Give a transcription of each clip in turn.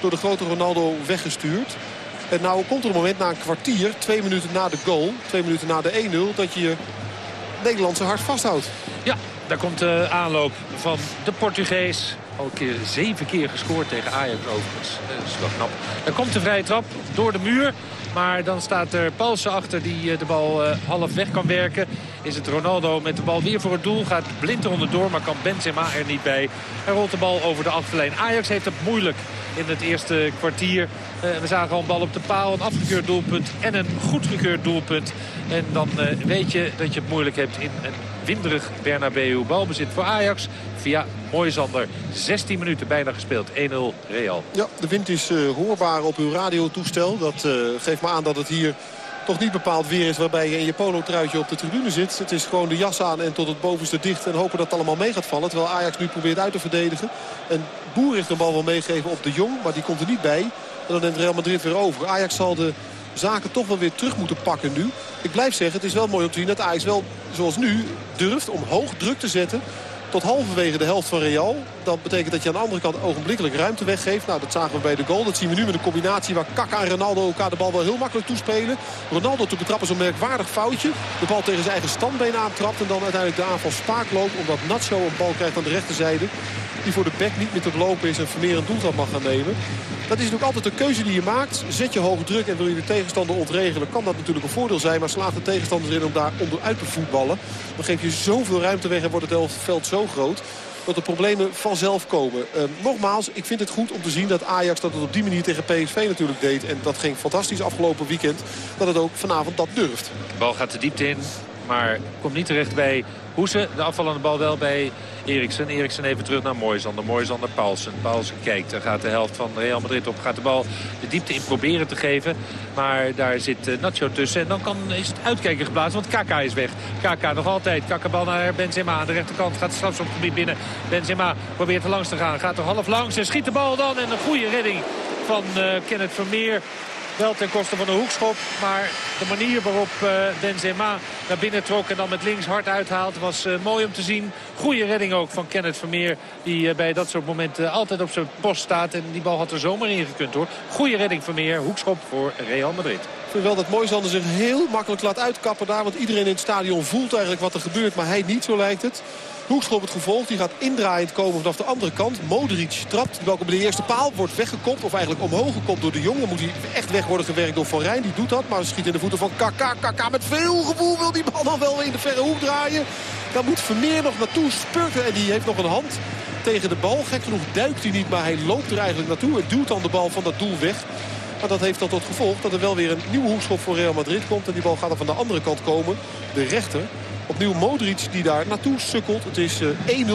door de grote Ronaldo weggestuurd. En nou komt er een moment na een kwartier, twee minuten na de goal, twee minuten na de 1-0, dat je je Nederlandse hart vasthoudt. Ja, daar komt de aanloop van de Portugees. Al zeven keer gescoord tegen Ajax overigens. Dat is wel knap. Dan komt de vrije trap door de muur. Maar dan staat er Paulsen achter die eh, de bal uh, half weg kan werken. Is het Ronaldo met de bal weer voor het doel. Gaat blind er onderdoor, maar kan Benzema er niet bij. Hij rolt de bal over de achterlijn. Ajax heeft het moeilijk in het eerste kwartier. We zagen al een bal op de paal, een afgekeurd doelpunt en een goedgekeurd doelpunt. En dan weet je dat je het moeilijk hebt in een winderig Bernabeu. Balbezit voor Ajax via Moisander. 16 minuten bijna gespeeld. 1-0 Real. Ja, de wind is uh, hoorbaar op uw radiotoestel. Dat uh, geeft me aan dat het hier toch niet bepaald weer is waarbij je in je polo-truitje op de tribune zit. Het is gewoon de jas aan en tot het bovenste dicht en hopen dat het allemaal mee gaat vallen. Terwijl Ajax nu probeert uit te verdedigen. En Boer heeft de bal wel meegeven op de Jong, maar die komt er niet bij. En dan neemt Real Madrid weer over. Ajax zal de zaken toch wel weer terug moeten pakken nu. Ik blijf zeggen, het is wel mooi om te zien dat Ajax wel, zoals nu, durft om hoog druk te zetten tot halverwege de helft van Real. Dat betekent dat je aan de andere kant ogenblikkelijk ruimte weggeeft. Nou, dat zagen we bij de goal. Dat zien we nu met een combinatie waar Kaka en Ronaldo elkaar de bal wel heel makkelijk toespelen. Ronaldo te betrappen zo'n merkwaardig foutje. De bal tegen zijn eigen standbeen aantrapt. En dan uiteindelijk de aanval spaak loopt. Omdat Nacho een bal krijgt aan de rechterzijde. Die voor de bek niet meer te lopen is en Vermeer een doeltrap mag gaan nemen. Dat is natuurlijk altijd de keuze die je maakt. Zet je hoge druk en wil je de tegenstander ontregelen. Kan dat natuurlijk een voordeel zijn. Maar slaat de tegenstander erin om daar onderuit te voetballen. Dan geef je zoveel ruimte weg en wordt het veld zo groot dat de problemen vanzelf komen. Uh, nogmaals, ik vind het goed om te zien dat Ajax dat het op die manier tegen PSV natuurlijk deed. En dat ging fantastisch afgelopen weekend. Dat het ook vanavond dat durft. De bal gaat de diepte in, maar komt niet terecht bij Hoese. De afvallende bal wel bij Eriksen. Eriksen even terug naar Moisander. Moisander Paulsen. Paulsen kijkt. Daar gaat de helft van Real Madrid op. Gaat de bal de diepte in proberen te geven. Maar daar zit uh, Nacho tussen. En dan kan, is het uitkijken geplaatst. Want Kaka is weg. Kaka nog altijd. Kaka bal naar Benzema aan de rechterkant. Gaat straks op het gebied binnen. Benzema probeert er langs te gaan. Gaat er half langs. En schiet de bal dan. En een goede redding van uh, Kenneth Vermeer. Wel ten koste van de hoekschop. Maar de manier waarop uh, Benzema naar binnen trok en dan met links hard uithaalt was uh, mooi om te zien. Goede redding ook van Kenneth Vermeer. Die uh, bij dat soort momenten altijd op zijn post staat. En die bal had er zomaar in gekund hoor. Goede redding Vermeer. Hoekschop voor Real Madrid. Ik vind wel dat Moisander zich heel makkelijk laat uitkappen daar. Want iedereen in het stadion voelt eigenlijk wat er gebeurt. Maar hij niet, zo lijkt het. Hoekschop het gevolg. Die gaat indraaiend komen vanaf de andere kant. Modric trapt. Die bij de eerste paal wordt weggekopt. Of eigenlijk omhoog gekopt door de jongen. Moet hij echt weg worden gewerkt door Van Rijn. Die doet dat. Maar schiet in de voeten van Kaka. Kaka met veel gevoel wil die bal dan wel in de verre hoek draaien. Dan moet Vermeer nog naartoe spurten. En die heeft nog een hand tegen de bal. Gek genoeg duikt hij niet. Maar hij loopt er eigenlijk naartoe. En duwt dan de bal van dat doel weg. Maar dat heeft dan tot gevolg dat er wel weer een nieuwe hoekschop voor Real Madrid komt. En die bal gaat dan van de andere kant komen. De rechter. Opnieuw Modric die daar naartoe sukkelt. Het is 1-0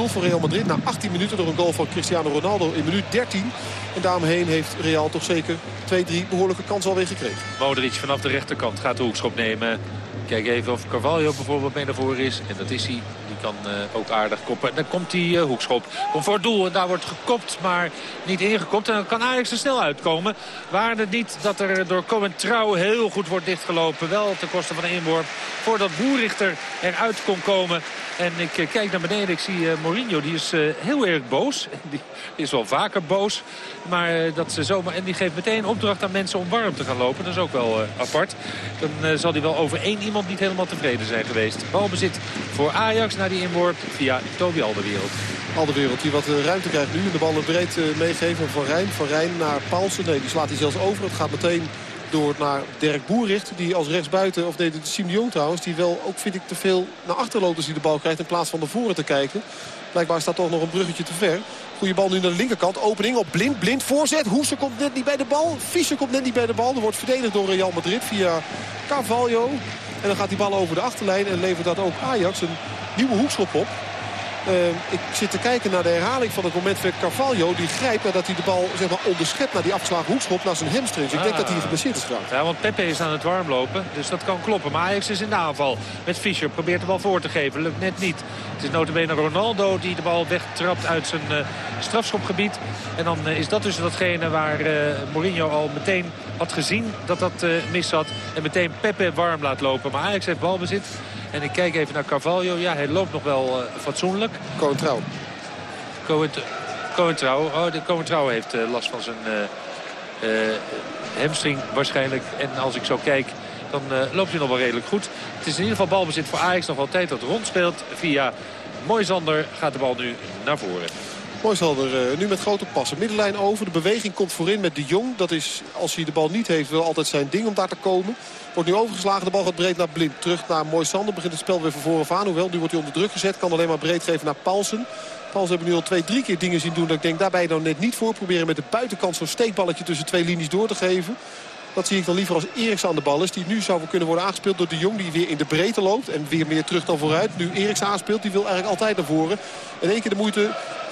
voor Real Madrid na 18 minuten door een goal van Cristiano Ronaldo in minuut 13. En daaromheen heeft Real toch zeker 2-3 behoorlijke kansen alweer gekregen. Modric vanaf de rechterkant gaat de hoekschop nemen. Kijk even of Carvalho bijvoorbeeld mee naar voren is. En dat is hij. Die kan uh, ook aardig koppen. En dan komt die uh, hoekschop. Komt voor het doel. En daar wordt gekopt, maar niet ingekopt. En dan kan Ajax er snel uitkomen. Waar het niet dat er door Cohen Trouw heel goed wordt dichtgelopen. Wel ten koste van een inworp. Voordat Boerichter eruit kon komen. En ik uh, kijk naar beneden. Ik zie Mourinho. Die is heel erg boos. Die is wel vaker boos. Maar dat ze zomaar... En die geeft meteen opdracht aan mensen om warm te gaan lopen. Dat is ook wel apart. Dan zal hij wel over één iemand niet helemaal tevreden zijn geweest. Balbezit voor Ajax naar die inworp via Toby Alderwereld. Alderwereld die wat ruimte krijgt nu. De bal breed meegeven van Rijn. Van Rijn naar Paulsen. Nee, die slaat hij zelfs over. Het gaat meteen door naar Dirk Boericht. Die als rechtsbuiten, of nee, de Jong trouwens... die wel ook, vind ik, te veel naar achter loopt als hij de bal krijgt... in plaats van naar voren te kijken. Blijkbaar staat toch nog een bruggetje te ver. Goede bal nu naar de linkerkant. Opening op Blind. Blind voorzet. Hoese komt net niet bij de bal. Fischer komt net niet bij de bal. Er wordt verdedigd door Real Madrid via Carvalho. En dan gaat die bal over de achterlijn en levert dat ook Ajax een nieuwe hoekschop op. Uh, ik zit te kijken naar de herhaling van het moment van Carvalho. Die grijpt nadat hij de bal zeg maar, onderschept naar die afgeslagen hoekschop naar zijn hamstrings. Ik denk Ah. dat hij geblesseerd is geraakt. Ja, want Pepe is aan het warmlopen, dus dat kan kloppen. Maar Ajax is in de aanval met Fischer. Probeert de bal voor te geven, lukt net niet. Het is notabene Ronaldo die de bal wegtrapt uit zijn eh, strafschopgebied. En dan eh, is dat dus datgene waar eh, Mourinho al meteen had gezien dat dat eh, mis zat. En meteen Pepe warm laat lopen. Maar Ajax heeft balbezit. En ik kijk even naar Carvalho. Ja, hij loopt nog wel eh, fatsoenlijk. Cohen Trouw. Cohen, Coentrouw. Oh, de Coentrouw heeft last van zijn hamstring waarschijnlijk. En als ik zo kijk, dan loopt hij nog wel redelijk goed. Het is in ieder geval balbezit voor Ajax nog altijd dat rondspeelt via Moisander gaat de bal nu naar voren. Moisander uh, nu met grote passen. Middenlijn over. De beweging komt voorin met de Jong. Dat is, als hij de bal niet heeft, wel altijd zijn ding om daar te komen. Wordt nu overgeslagen. De bal gaat breed naar Blind. Terug naar Moisander. Begint het spel weer van voren aan. Hoewel, nu wordt hij onder druk gezet. Kan alleen maar breed geven naar Paulsen. Paulsen hebben nu al twee, drie keer dingen zien doen. Dat ik denk, daar ben je dan net niet voor. Proberen met de buitenkant zo'n steekballetje tussen twee linies door te geven. Dat zie ik dan liever als Eriks aan de bal is. Die nu zou kunnen worden aangespeeld door de Jong. Die weer in de breedte loopt. En weer meer terug dan vooruit. Nu Eriks aanspeelt. Die wil eigenlijk altijd naar voren. In één keer de moeite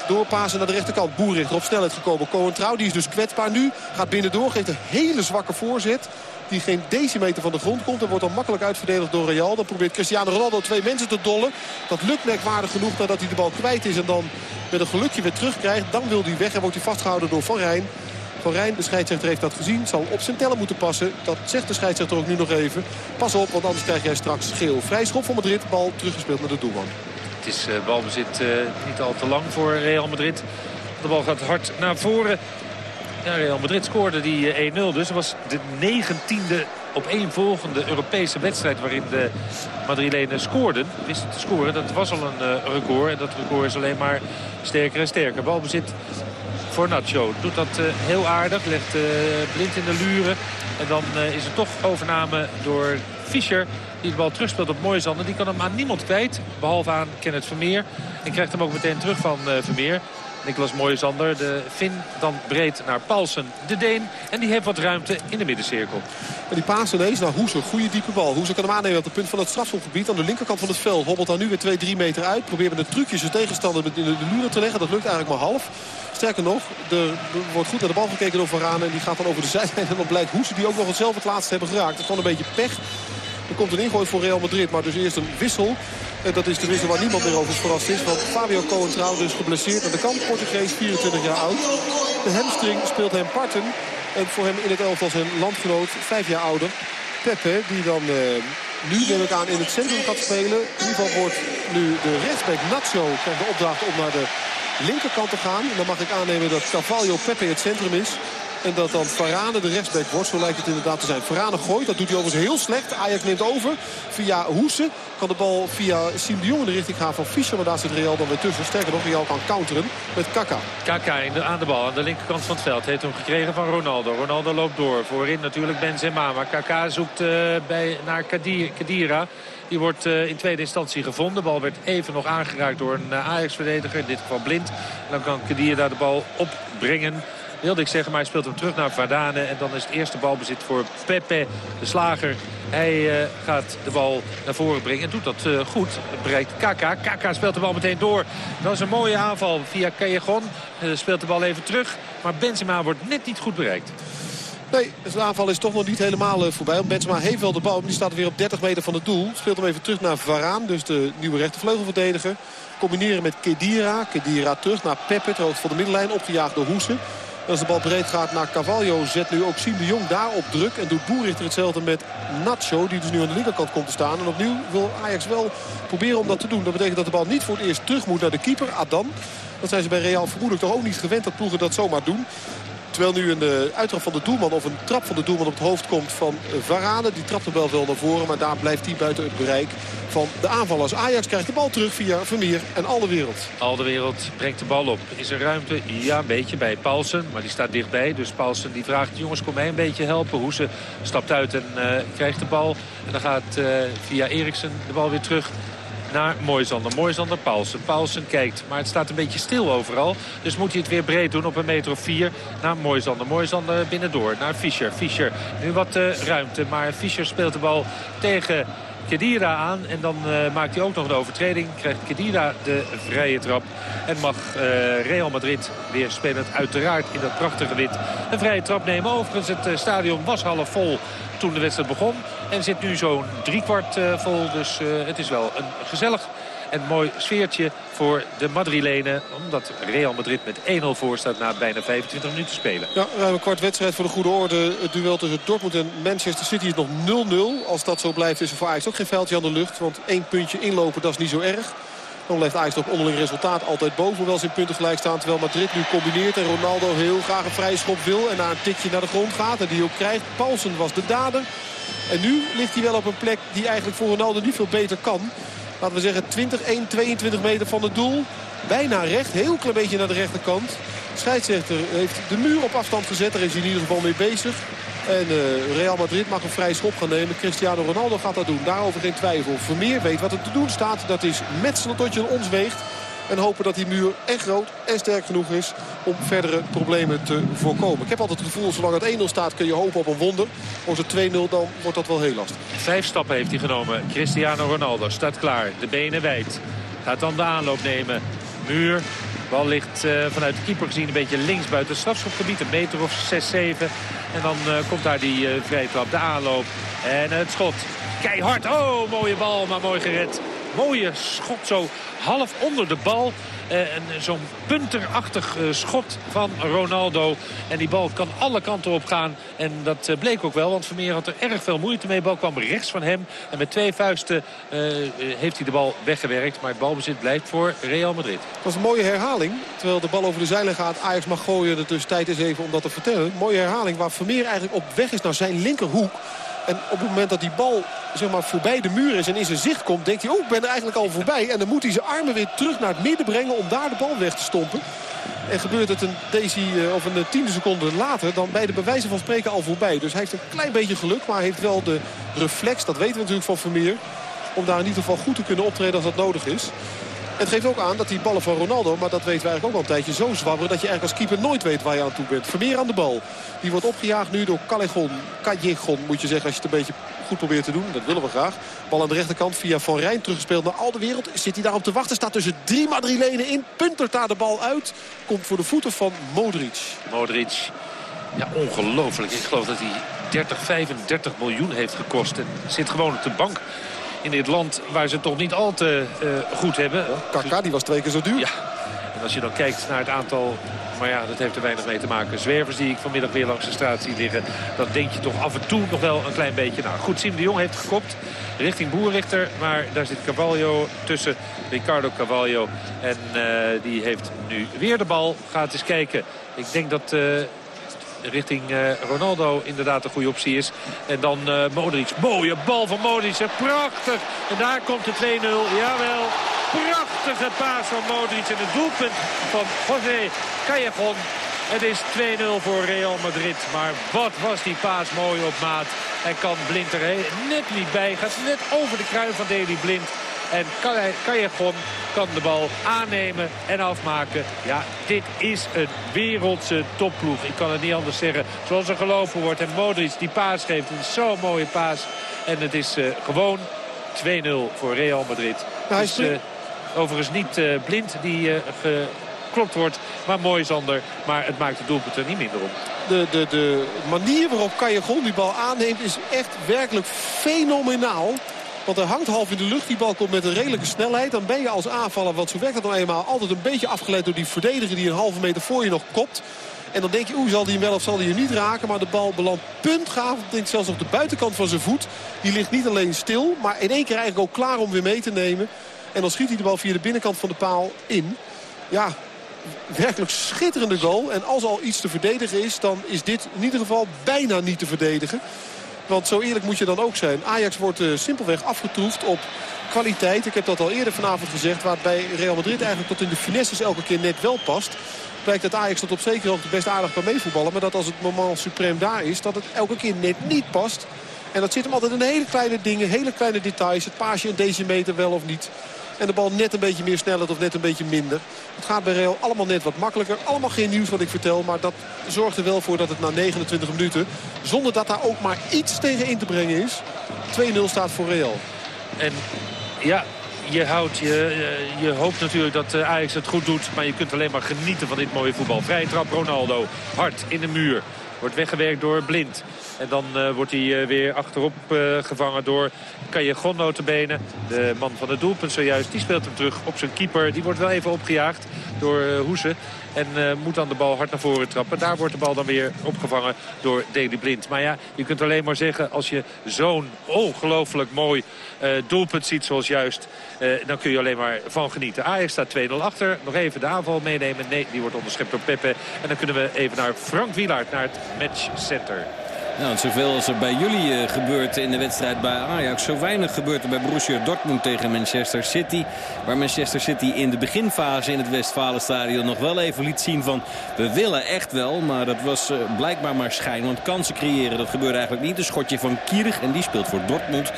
doorpassen naar de rechterkant. Boerichter op snelheid gekomen. Cohen Trouw, die is dus kwetsbaar nu. Gaat binnendoor, geeft een hele zwakke voorzet. Die geen decimeter van de grond komt. En wordt dan makkelijk uitverdedigd door Real. Dan probeert Cristiano Ronaldo twee mensen te dollen. Dat lukt merkwaardig genoeg nadat hij de bal kwijt is. En dan met een gelukje weer terugkrijgt. Dan wil hij weg en wordt hij vastgehouden door Van Rijn. Van Rijn, de scheidsrechter heeft dat gezien. Zal op zijn tellen moeten passen. Dat zegt de scheidsrechter ook nu nog even. Pas op, want anders krijg jij straks geel. Vrij schop van Madrid. Bal teruggespeeld naar de doelman. Het is uh, balbezit uh, niet al te lang voor Real Madrid. De bal gaat hard naar voren. Ja, Real Madrid scoorde die 1-0 eh, dus. Het was de negentiende op één volgende Europese wedstrijd waarin de Madrilenen scoorden. Wisten te scoren, dat was al een record. En dat record is alleen maar sterker en sterker. Balbezit voor Nacho. Doet dat heel aardig. Legt blind in de luren. En dan is er toch overname door Fischer die de bal terugspeelt op Moisander. Die kan hem aan niemand kwijt. Behalve aan Kenneth Vermeer. En krijgt hem ook meteen terug van uh, Vermeer. Niklas Moisander, de Fin dan breed naar Paulsen, de Deen. En die heeft wat ruimte in de middencirkel. En die paas ineens naar Hoeser. Goede diepe bal. Hoeser kan hem aannemen op het punt van het strafschopgebied. Aan de linkerkant van het veld hobbelt daar nu weer 2-3 meter uit. Probeert met de trucjes zijn tegenstander in de luren te leggen. Dat lukt eigenlijk maar half. Sterker nog, er wordt goed naar de bal gekeken door Varane. En die gaat dan over de zijlijn. En dan blijkt Hoeser die ook nog hetzelfde het laatste hebben geraakt. Het is een beetje pech. Er komt een ingooi voor Real Madrid, maar dus eerst een wissel. Dat is de wissel waar niemand meer over verrast is. Want Fabio Coentrao dus geblesseerd aan de kant. Portugees, 24 jaar oud. De hamstring speelt hem parten. En voor hem in het elftal zijn landgenoot, 5 jaar ouder. Pepe, die dan uh, nu neem ik aan in het centrum gaat spelen. In ieder geval wordt nu de rechtsback Nacho krijgt de opdracht om naar de linkerkant te gaan. En dan mag ik aannemen dat Cavallo Pepe het centrum is. En dat dan Varane de rechtsback wordt. Zo lijkt het inderdaad te zijn. Varane gooit. Dat doet hij overigens heel slecht. Ajax neemt over. Via Hoese kan de bal via Jong in de richting gaan van Fischer. Maar daar zit Real dan weer tussen. Sterker nog, Real kan counteren met Kaka. Kaka aan de bal aan de linkerkant van het veld. Heeft hem gekregen van Ronaldo. Ronaldo loopt door. Voorin natuurlijk Benzema. Maar Kaka zoekt uh, bij, naar Kadira. Die wordt uh, in tweede instantie gevonden. De bal werd even nog aangeraakt door een uh, Ajax-verdediger. In dit geval blind. dan kan Kadira de bal opbrengen wilde ik zeggen. Maar hij speelt hem terug naar Vardane. En dan is het eerste balbezit voor Pepe, de slager. Hij uh, gaat de bal naar voren brengen en doet dat uh, goed. Bereikt Kaka. Kaka speelt de bal meteen door. Dat is een mooie aanval via Callejon. Uh, speelt de bal even terug. Maar Benzema wordt net niet goed bereikt. Nee, de aanval is toch nog niet helemaal voorbij. Benzema heeft wel de bal, maar die staat weer op 30 meter van het doel. Speelt hem even terug naar Varaan, dus de nieuwe rechtervleugelverdediger. Combineren met Kedira. Kedira terug naar Pepe, het hoofd van de middenlijn. Opgejaagd door Hoesen. Als de bal breed gaat naar Cavallo zet nu ook Siem de Jong daar op druk. En doet Boerichter hetzelfde met Nacho die dus nu aan de linkerkant komt te staan. En opnieuw wil Ajax wel proberen om dat te doen. Dat betekent dat de bal niet voor het eerst terug moet naar de keeper, Adam. Dat zijn ze bij Real vermoedelijk toch ook niet gewend dat ploegen dat zomaar doen. Terwijl nu een uh, uittrap van de doelman of een trap van de doelman op het hoofd komt van uh, Varane. Die trapt de bal wel naar voren, maar daar blijft hij buiten het bereik van de aanvallers. Ajax krijgt de bal terug via Vermeer en al de wereld. Al de wereld brengt de bal op. Is er ruimte? Ja, een beetje bij Paulsen, maar die staat dichtbij. Dus Paulsen die vraagt, jongens kom mij een beetje helpen. Hoese stapt uit en uh, krijgt de bal. En dan gaat via Eriksen de bal weer terug naar Moisander. Moisander, Paulsen. Paulsen kijkt, maar het staat een beetje stil overal. Dus moet hij het weer breed doen op een meter of vier naar Moisander. Moisander binnendoor naar Fischer. Fischer, nu wat uh, ruimte, maar Fischer speelt de bal tegen Kedira aan. En dan uh, maakt hij ook nog een overtreding. Krijgt Kedira de vrije trap. En mag uh, Real Madrid weer spelend uiteraard in dat prachtige wit een vrije trap nemen. Overigens, het stadion was half vol toen de wedstrijd begon. En zit nu zo'n driekwart vol. Dus het is wel een gezellig en mooi sfeertje voor de Madrilenen. Omdat Real Madrid met 1-0 voor staat na bijna 25 minuten spelen. Ja, ruim een kwart wedstrijd voor de goede orde. Het duel tussen Dortmund en Manchester City is nog 0-0. Als dat zo blijft is er voor Ajax ook geen veldje aan de lucht. Want één puntje inlopen, dat is niet zo erg. Dan blijft Ajax op onderling resultaat altijd boven. Hoewel ze punten gelijk staan. Terwijl Madrid nu combineert. En Ronaldo heel graag een vrije schop wil. En na een tikje naar de grond gaat. En die ook krijgt. Paulsen was de dader. En nu ligt hij wel op een plek die eigenlijk voor Ronaldo niet veel beter kan. Laten we zeggen 20, 1, 22 meter van het doel. Bijna recht. Heel klein beetje naar de rechterkant. Scheidsrechter heeft de muur op afstand gezet. Daar is hij in ieder geval mee bezig. En uh, Real Madrid mag een vrije schop gaan nemen. Cristiano Ronaldo gaat dat doen. Daarover geen twijfel. Vermeer weet wat er te doen staat. Dat is metselen tot je ons weegt. En hopen dat die muur echt groot en sterk genoeg is om verdere problemen te voorkomen. Ik heb altijd het gevoel, zolang het 1-0 staat kun je hopen op een wonder. Wordt het 2-0 dan wordt dat wel heel lastig. Vijf stappen heeft hij genomen. Cristiano Ronaldo staat klaar. De benen wijd. Gaat dan de aanloop nemen. Muur. Bal ligt uh, vanuit de keeper gezien een beetje links buiten het strafschopgebied. Een meter of 6, 7. En dan uh, komt daar die uh, vrije trap. De aanloop. En het schot. Keihard. Oh, mooie bal, maar mooi gered. Mooie schot zo half onder de bal. Uh, Zo'n punterachtig uh, schot van Ronaldo. En die bal kan alle kanten op gaan. En dat uh, bleek ook wel, want Vermeer had er erg veel moeite mee. De bal kwam rechts van hem. En met twee vuisten heeft hij de bal weggewerkt. Maar het balbezit blijft voor Real Madrid. Dat was een mooie herhaling. Terwijl de bal over de zeilen gaat. Ajax mag gooien. De tussentijd is even om dat te vertellen. Mooie herhaling waar Vermeer eigenlijk op weg is naar zijn linkerhoek. En op het moment dat die bal zeg maar, voorbij de muur is en in zijn zicht komt... denkt hij, oh, ik ben er eigenlijk al voorbij. En dan moet hij zijn armen weer terug naar het midden brengen om daar de bal weg te stompen. En gebeurt het een, deze, of een tiende seconde later, dan bij de bewijzen van spreken al voorbij. Dus hij heeft een klein beetje geluk, maar heeft wel de reflex, dat weten we natuurlijk van Vermeer... om daar in ieder geval goed te kunnen optreden als dat nodig is. Het geeft ook aan dat die ballen van Ronaldo, maar dat weten we eigenlijk ook al een tijdje, zo zwabberen dat je eigenlijk als keeper nooit weet waar je aan toe bent. Vermeer aan de bal. Die wordt opgejaagd nu door Callejon. Callejon moet je zeggen als je het een beetje goed probeert te doen. Dat willen we graag. Bal aan de rechterkant via Van Rijn teruggespeeld naar al de wereld. Zit hij daarop te wachten. Staat tussen drie Madrilenen in. Puntert daar de bal uit. Komt voor de voeten van Modric. Modric. Ja, ongelooflijk. Ik geloof dat hij 30, 35 miljoen heeft gekost. En zit gewoon op de bank in dit land waar ze het toch niet al te uh, goed hebben. Kaka, die was twee keer zo duur. Ja. En als je dan kijkt naar het aantal, maar ja, dat heeft er weinig mee te maken. Zwervers die ik vanmiddag weer langs de straat zie liggen. Dan denk je toch af en toe nog wel een klein beetje. Nou goed, Sim de Jong heeft gekopt richting Boerrichter. Maar daar zit Cavallo tussen, Ricardo Cavallo. En uh, die heeft nu weer de bal. Gaat eens kijken. Ik denk dat... Uh, richting uh, Ronaldo inderdaad een goede optie is. En dan uh, Modric. Mooie bal van Modric. Prachtig. En daar komt de 2-0. Jawel. Prachtige paas van Modric. En het doelpunt van José Callejon. Het is 2-0 voor Real Madrid. Maar wat was die paas mooi op maat. En kan Blind er net niet bij. Gaat net over de kruin van Deli Blind. En Callejon kan de bal aannemen en afmaken. Ja, dit is een wereldse topploeg. Ik kan het niet anders zeggen. Zoals er gelopen wordt. En Modric die paas geeft. Een zo'n mooie paas. En het is uh, gewoon 2-0 voor Real Madrid. Nou, is uh, overigens niet uh, blind die geklopt wordt. Maar mooi Zander. Maar het maakt het doelpunt er niet minder om. De, de, de manier waarop Callejon die bal aanneemt is echt werkelijk fenomenaal. Want hij hangt half in de lucht. Die bal komt met een redelijke snelheid. Dan ben je als aanvaller, want zo werkt dat nou eenmaal... altijd een beetje afgeleid door die verdediger die een halve meter voor je nog kopt. En dan denk je, oeh, zal hij hem wel of zal hij hem niet raken? Maar de bal belandt puntgaaf. Ik denk zelfs op de buitenkant van zijn voet. Die ligt niet alleen stil, maar in één keer eigenlijk ook klaar om weer mee te nemen. En dan schiet hij de bal via de binnenkant van de paal in. Ja, werkelijk schitterende goal. En als al iets te verdedigen is, dan is dit in ieder geval bijna niet te verdedigen. Want zo eerlijk moet je dan ook zijn. Ajax wordt uh, simpelweg afgetroefd op kwaliteit. Ik heb dat al eerder vanavond gezegd. Waarbij Real Madrid eigenlijk tot in de finesses elke keer net wel past. Blijkt dat Ajax tot op zekere hoogte best aardig kan meevoetballen. Maar dat als het moment suprem daar is, dat het elke keer net niet past. En dat zit hem altijd in hele kleine dingen, hele kleine details. Het paasje een decimeter wel of niet. En de bal net een beetje meer snelheid of net een beetje minder. Het gaat bij Real allemaal net wat makkelijker. Allemaal geen nieuws wat ik vertel. Maar dat zorgt er wel voor dat het na 29 minuten... zonder dat daar ook maar iets tegen in te brengen is... 2-0 staat voor Real. En ja, je, houdt, je, je hoopt natuurlijk dat eh, Ajax het goed doet. Maar je kunt alleen maar genieten van dit mooie voetbal. Vrije trap Ronaldo. Hard in de muur. Wordt weggewerkt door Blind. En dan wordt hij weer achterop gevangen door Callejon notabene. De man van het doelpunt zojuist. Die speelt hem terug op zijn keeper. Die wordt wel even opgejaagd door Hoese. En moet dan de bal hard naar voren trappen. Daar wordt de bal dan weer opgevangen door Deli Blind. Maar ja, je kunt alleen maar zeggen als je zo'n ongelooflijk mooi doelpunt ziet zoals juist. Dan kun je alleen maar van genieten. Ajax staat 2-0 achter. Nog even de aanval meenemen. Nee, die wordt onderschept door Pepe. En dan kunnen we even naar Frank Wielaert, naar het matchcenter. Nou, zoveel als er bij jullie uh, gebeurt in de wedstrijd bij Ajax. Zo weinig gebeurt er bij Borussia Dortmund tegen Manchester City. Waar Manchester City in de beginfase in het Westfalenstadion nog wel even liet zien van... we willen echt wel, maar dat was uh, blijkbaar maar schijn. Want kansen creëren, dat gebeurde eigenlijk niet. Een schotje van Kierig, en die speelt voor Dortmund, uh,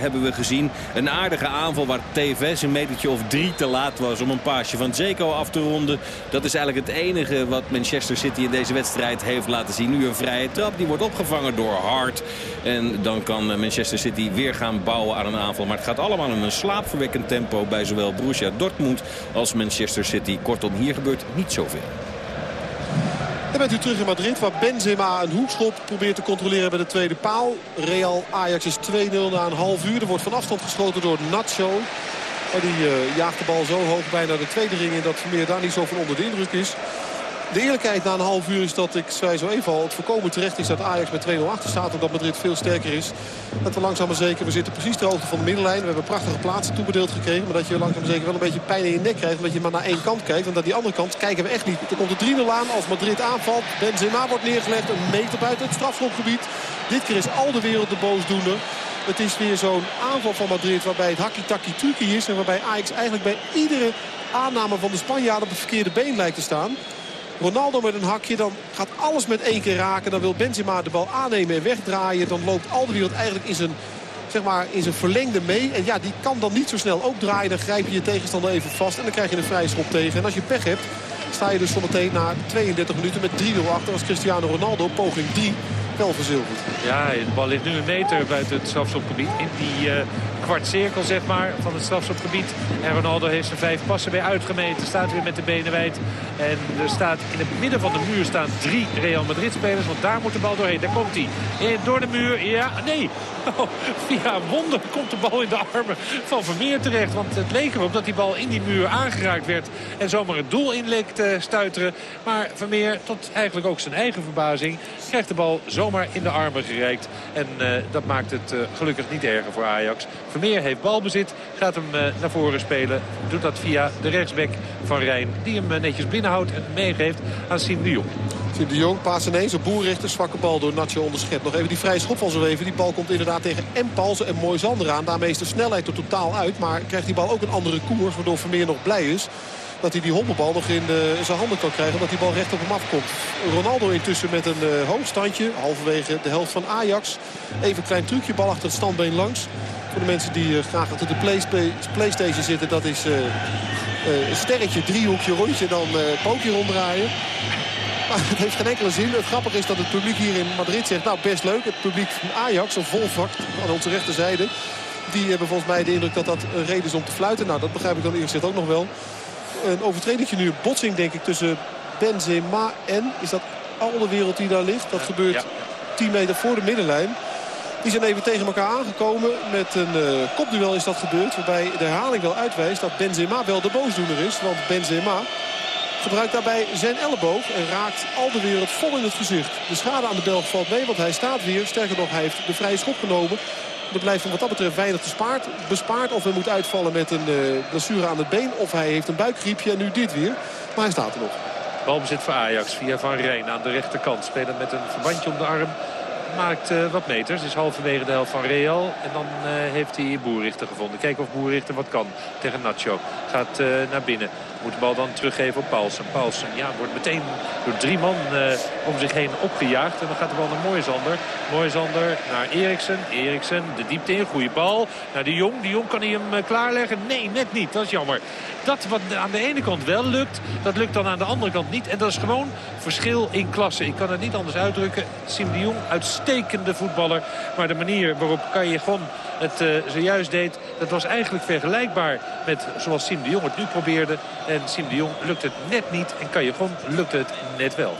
hebben we gezien. Een aardige aanval waar TVS een metertje of drie te laat was... om een paasje van Zeko af te ronden. Dat is eigenlijk het enige wat Manchester City in deze wedstrijd heeft laten zien. Nu een vrije trap, die wordt wordt opgevangen door Hart. En dan kan Manchester City weer gaan bouwen aan een aanval. Maar het gaat allemaal in een slaapverwekkend tempo bij zowel Borussia Dortmund als Manchester City. Kortom, hier gebeurt niet zoveel. Dan bent u terug in Madrid waar Benzema een hoekschop probeert te controleren bij de tweede paal. Real Ajax is 2-0 na een half uur. Er wordt van afstand geschoten door Nacho. Die uh, jaagt de bal zo hoog bijna de tweede ring in dat Vermeer daar niet zo van onder de indruk is. De eerlijkheid na een half uur is dat ik zei zo even al het voorkomen terecht is dat Ajax met 2-0 achter staat. En dat Madrid veel sterker is. Dat we langzaam maar zeker, we zitten precies ter hoogte van de middenlijn. We hebben prachtige plaatsen toebedeeld gekregen. Maar dat je langzaam maar zeker wel een beetje pijn in je nek krijgt. Omdat je maar naar één kant kijkt. Want aan die andere kant kijken we echt niet. Er komt de 3-0 aan als Madrid aanvalt. Benzema wordt neergelegd. Een meter buiten het strafschopgebied. Dit keer is al de wereld de boosdoener. Het is weer zo'n aanval van Madrid waarbij het hakkie-takkie truckie is. En waarbij Ajax eigenlijk bij iedere aanname van de Spanjaarden op het verkeerde been lijkt te staan. Ronaldo met een hakje, dan gaat alles met één keer raken. Dan wil Benzema de bal aannemen en wegdraaien. Dan loopt al de wereld eigenlijk in zijn, zeg maar, in zijn verlengde mee. En ja, die kan dan niet zo snel ook draaien. Dan grijp je je tegenstander even vast en dan krijg je een vrije schop tegen. En als je pech hebt, sta je dus zometeen na 32 minuten met 3-0 achter. Als Cristiano Ronaldo poging 3 wel verzilverd. Ja, de bal ligt nu een meter buiten het strafschopgebied. In die uh, kwartcirkel zeg maar, van het strafschopgebied. En Ronaldo heeft zijn vijf passen weer uitgemeten. Staat weer met de benen wijd. En er staat in het midden van de muur staan drie Real Madrid spelers. Want daar moet de bal doorheen. Daar komt hij. Door de muur. Ja, nee. Oh, via wonder komt de bal in de armen van Vermeer terecht. Want het leek erop dat die bal in die muur aangeraakt werd. En zomaar het doel in leek te stuiteren. Maar Vermeer, tot eigenlijk ook zijn eigen verbazing, krijgt de bal zomaar in de armen gereikt. En uh, dat maakt het uh, gelukkig niet erger voor Ajax. Vermeer heeft balbezit, gaat hem uh, naar voren spelen. Doet dat via de rechtsback van Rijn. Die hem netjes binnenhoudt en meegeeft aan Siem de Jong. De Jong, paas ineens een boerrichter. Zwakke bal door Nacho onderschept. Nog even die vrije schop van zo even. Die bal komt inderdaad tegen en en Mooi Zander aan. Daarmee is de snelheid er totaal uit. Maar krijgt die bal ook een andere koers. Waardoor Vermeer nog blij is dat hij die hobbelbal nog in, zijn handen kan krijgen. Omdat die bal recht op hem afkomt. Ronaldo intussen met een uh, hoogstandje. Halverwege de helft van Ajax. Even een klein trucje. Bal achter het standbeen langs. Voor de mensen die uh, graag achter de Playstation zitten. Dat is uh, een sterretje, driehoekje, rondje. Dan pookje ronddraaien. Maar het heeft geen enkele zin. Het grappige is dat het publiek hier in Madrid zegt... nou, best leuk. Het publiek van Ajax, een volvak aan onze rechterzijde... die hebben volgens mij de indruk dat dat een reden is om te fluiten. Nou, dat begrijp ik dan eerst ook nog wel een overtreding nu. Een botsing denk ik tussen Benzema en... Is dat al de wereld die daar ligt? Dat gebeurt 10 meter voor de middenlijn. Die zijn even tegen elkaar aangekomen. Met een uh, kopduel is dat gebeurd. Waarbij de herhaling wel uitwijst dat Benzema wel de boosdoener is. Want Benzema gebruikt daarbij zijn elleboog. En raakt al de wereld vol in het gezicht. De schade aan de Belg valt mee. Want hij staat weer. Sterker nog, hij heeft de vrije schop genomen. Er blijft wat dat betreft weinig te spaard, bespaard. Of hij moet uitvallen met een uh, blessure aan het been. Of hij heeft een buikgriepje en nu dit weer. Maar hij staat er nog. Balbezit voor Ajax via Van Rijn aan de rechterkant. Spelen met een verbandje om de arm. Maakt uh, wat meters. Is halverwege de helft van Real. En dan uh, heeft hij Boerrichter gevonden. Kijken of Boerrichter wat kan tegen Nacho. Gaat naar binnen. Moet de bal dan teruggeven op Paulsen. Paulsen ja, wordt meteen door drie man uh, om zich heen opgejaagd. En dan gaat de bal naar Mooisander. Mooisander naar Eriksen. Eriksen de diepte in. Goede bal. Naar de Jong. De Jong kan hij hem uh, klaarleggen. Nee, net niet. Dat is jammer. Dat wat aan de ene kant wel lukt, dat lukt dan aan de andere kant niet. En dat is gewoon verschil in klasse. Ik kan het niet anders uitdrukken. Sim de Jong, uitstekende voetballer. Maar de manier waarop gewoon het uh, zojuist deed... dat was eigenlijk vergelijkbaar met zoals Sim de Jong het nu probeerde. En Sim de Jong lukt het net niet. En gewoon lukt het net wel.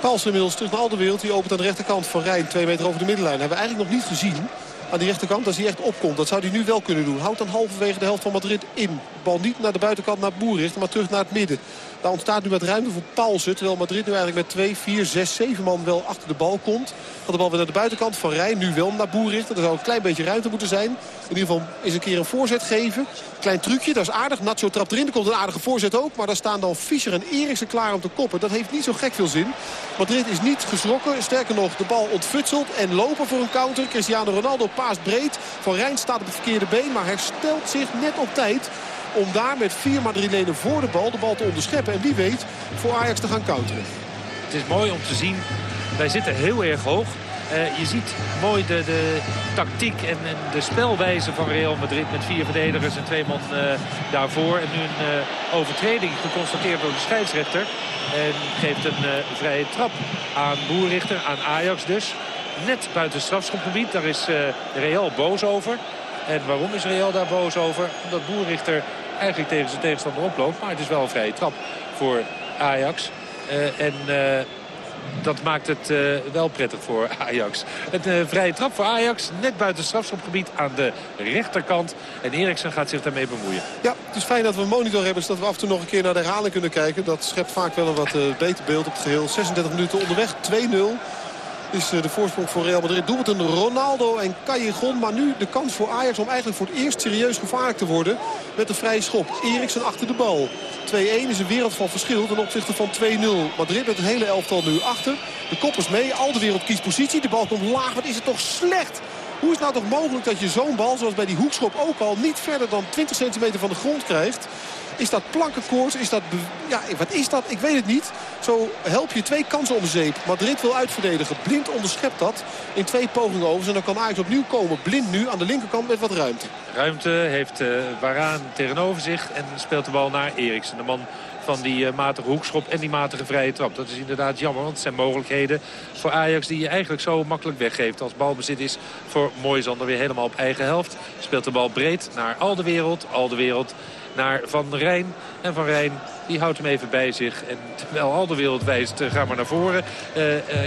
Paulsen inmiddels terug naar Alderwereld. Die opent aan de rechterkant van Rijn. Twee meter over de middenlijn. Hebben we eigenlijk nog niet gezien aan die rechterkant. Als hij echt opkomt, dat zou hij nu wel kunnen doen. Houdt dan halverwege de helft van Madrid in. Bal niet naar de buitenkant naar Boer richten, maar terug naar het midden. Daar ontstaat nu wat ruimte voor Paulsen. Terwijl Madrid nu eigenlijk met 2, 4, 6, 7 man wel achter de bal komt. Gaat de bal weer naar de buitenkant van Rijn. Nu wel naar Boer richten. Er zou een klein beetje ruimte moeten zijn. In ieder geval eens een keer een voorzet geven. Klein trucje, dat is aardig. Nacho trapt erin. Er komt een aardige voorzet ook. Maar daar staan dan Fischer en Eriksen klaar om te koppen. Dat heeft niet zo gek veel zin. Madrid is niet geschrokken. Sterker nog, de bal ontfutselt en lopen voor een counter. Cristiano Ronaldo paast breed. Van Rijn staat op het verkeerde been. Maar herstelt zich net op tijd om daar met vier Madrilenen voor de bal de bal te onderscheppen. En wie weet voor Ajax te gaan counteren. Het is mooi om te zien. Wij zitten heel erg hoog. Uh, je ziet mooi de, de tactiek en, de spelwijze van Real Madrid met vier verdedigers en twee man uh, daarvoor. En nu een uh, overtreding geconstateerd door de scheidsrechter. En geeft een vrije trap aan Boerrichter, aan Ajax dus. Net buiten het strafschopgebied, daar is Real boos over. En waarom is Real daar boos over? Omdat Boerrichter eigenlijk tegen zijn tegenstander oploopt. Maar het is wel een vrije trap voor Ajax. Uh, en uh, dat maakt het uh, wel prettig voor Ajax. Een vrije trap voor Ajax. Net buiten het strafschopgebied aan de rechterkant. En Eriksen gaat zich daarmee bemoeien. Ja, het is fijn dat we een monitor hebben. Zodat we af en toe nog een keer naar de herhaling kunnen kijken. Dat schept vaak wel een wat beter beeld op het geheel. 36 minuten onderweg. 2-0 is de voorsprong voor Real Madrid. Doet het een Ronaldo en Callejon. Maar nu de kans voor Ajax om eigenlijk voor het eerst serieus gevaarlijk te worden. Met een vrije schop. Eriksen achter de bal. 2-1 is een wereld van verschil ten opzichte van 2-0. Madrid met het hele elftal nu achter. De koppers mee. Al de wereld kiest positie. De bal komt laag. Wat is het toch slecht. Hoe is het nou toch mogelijk dat je zo'n bal, zoals bij die hoekschop ook al... niet verder dan 20 centimeter van de grond krijgt? Is dat plankenkoorts? Is dat... Ja, wat is dat? Ik weet het niet. Zo help je twee kansen om zeep. Madrid wil uitverdedigen. Blind onderschept dat in twee pogingen over. En dan kan Ajax opnieuw komen. Blind nu aan de linkerkant met wat ruimte. Ruimte heeft uh, tegenover zich. En speelt de bal naar Eriksen. De man van die uh, matige hoekschop en die matige vrije trap. Dat is inderdaad jammer, want het zijn mogelijkheden voor Ajax die je eigenlijk zo makkelijk weggeeft. Als balbezit is voor Moisander weer helemaal op eigen helft. Speelt de bal breed naar Al de Wereld. Al de Wereld naar Van Rijn. En Van Rijn die houdt hem even bij zich. En terwijl al de wereld wijst, uh, ga maar naar voren, uh,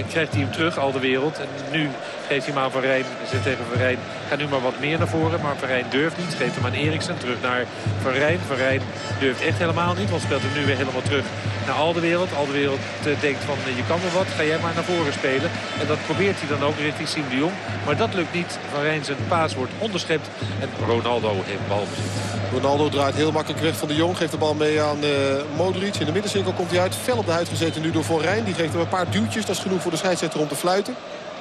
krijgt hij hem terug, al de wereld. En nu geeft hij hem aan Van Rijn, zit tegen Van Rijn, ga nu maar wat meer naar voren. Maar Van Rijn durft niet, geeft hem aan Eriksen, terug naar Van Rijn. Van Rijn durft echt helemaal niet, want speelt hem nu weer helemaal terug naar al de wereld. Al de wereld denkt van, je kan wel wat, ga jij maar naar voren spelen. En dat probeert hij dan ook richting Siem de Jong. Maar dat lukt niet. Van Rijn zijn paas wordt onderschept en Ronaldo heeft balbezit. Ronaldo draait heel makkelijk van de Jong, geeft de bal mee aan Modric. In de middencirkel komt hij uit. Fel op de huid gezeten nu door Van Rijn. Die geeft hem een paar duwtjes. Dat is genoeg voor de scheidsrechter om te fluiten.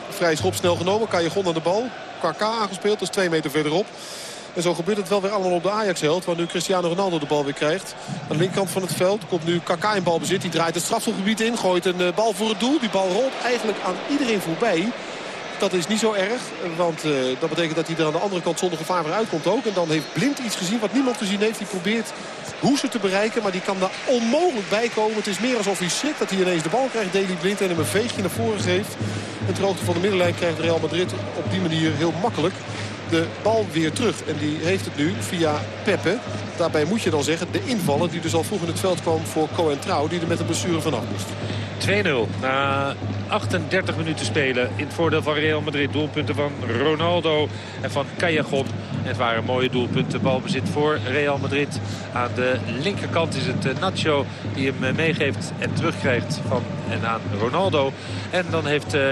Vrij schop snel genomen. Callejon aan de bal. KK aangespeeld. Dat is twee meter verderop. En zo gebeurt het wel weer allemaal op de Ajax-held. Waar nu Cristiano Ronaldo de bal weer krijgt. Aan de linkerkant van het veld komt nu KK in balbezit. Die draait het strafschopgebied in. Gooit een bal voor het doel. Die bal rolt eigenlijk aan iedereen voorbij. Dat is niet zo erg, want uh, dat betekent dat hij er aan de andere kant zonder gevaar weer uitkomt ook. En dan heeft Blind iets gezien wat niemand gezien heeft. Die probeert Hoese te bereiken, maar die kan daar onmogelijk bij komen. Het is meer alsof hij schrikt dat hij ineens de bal krijgt. Deli Blind en hem een veegje naar voren geeft. En ter van de middenlijn krijgt Real Madrid op die manier heel makkelijk de bal weer terug. En die heeft het nu via Pepe. Daarbij moet je dan zeggen de invaller die dus al vroeg in het veld kwam voor Cohen Trouw. Die er met een blessure vanaf moest. 2-0 na 38 minuten spelen in het voordeel van Real Madrid. Doelpunten van Ronaldo en van Callagon. Het waren mooie doelpunten. Balbezit voor Real Madrid. Aan de linkerkant is het eh, Nacho die hem eh, meegeeft en terugkrijgt van en aan Ronaldo. En dan heeft uh,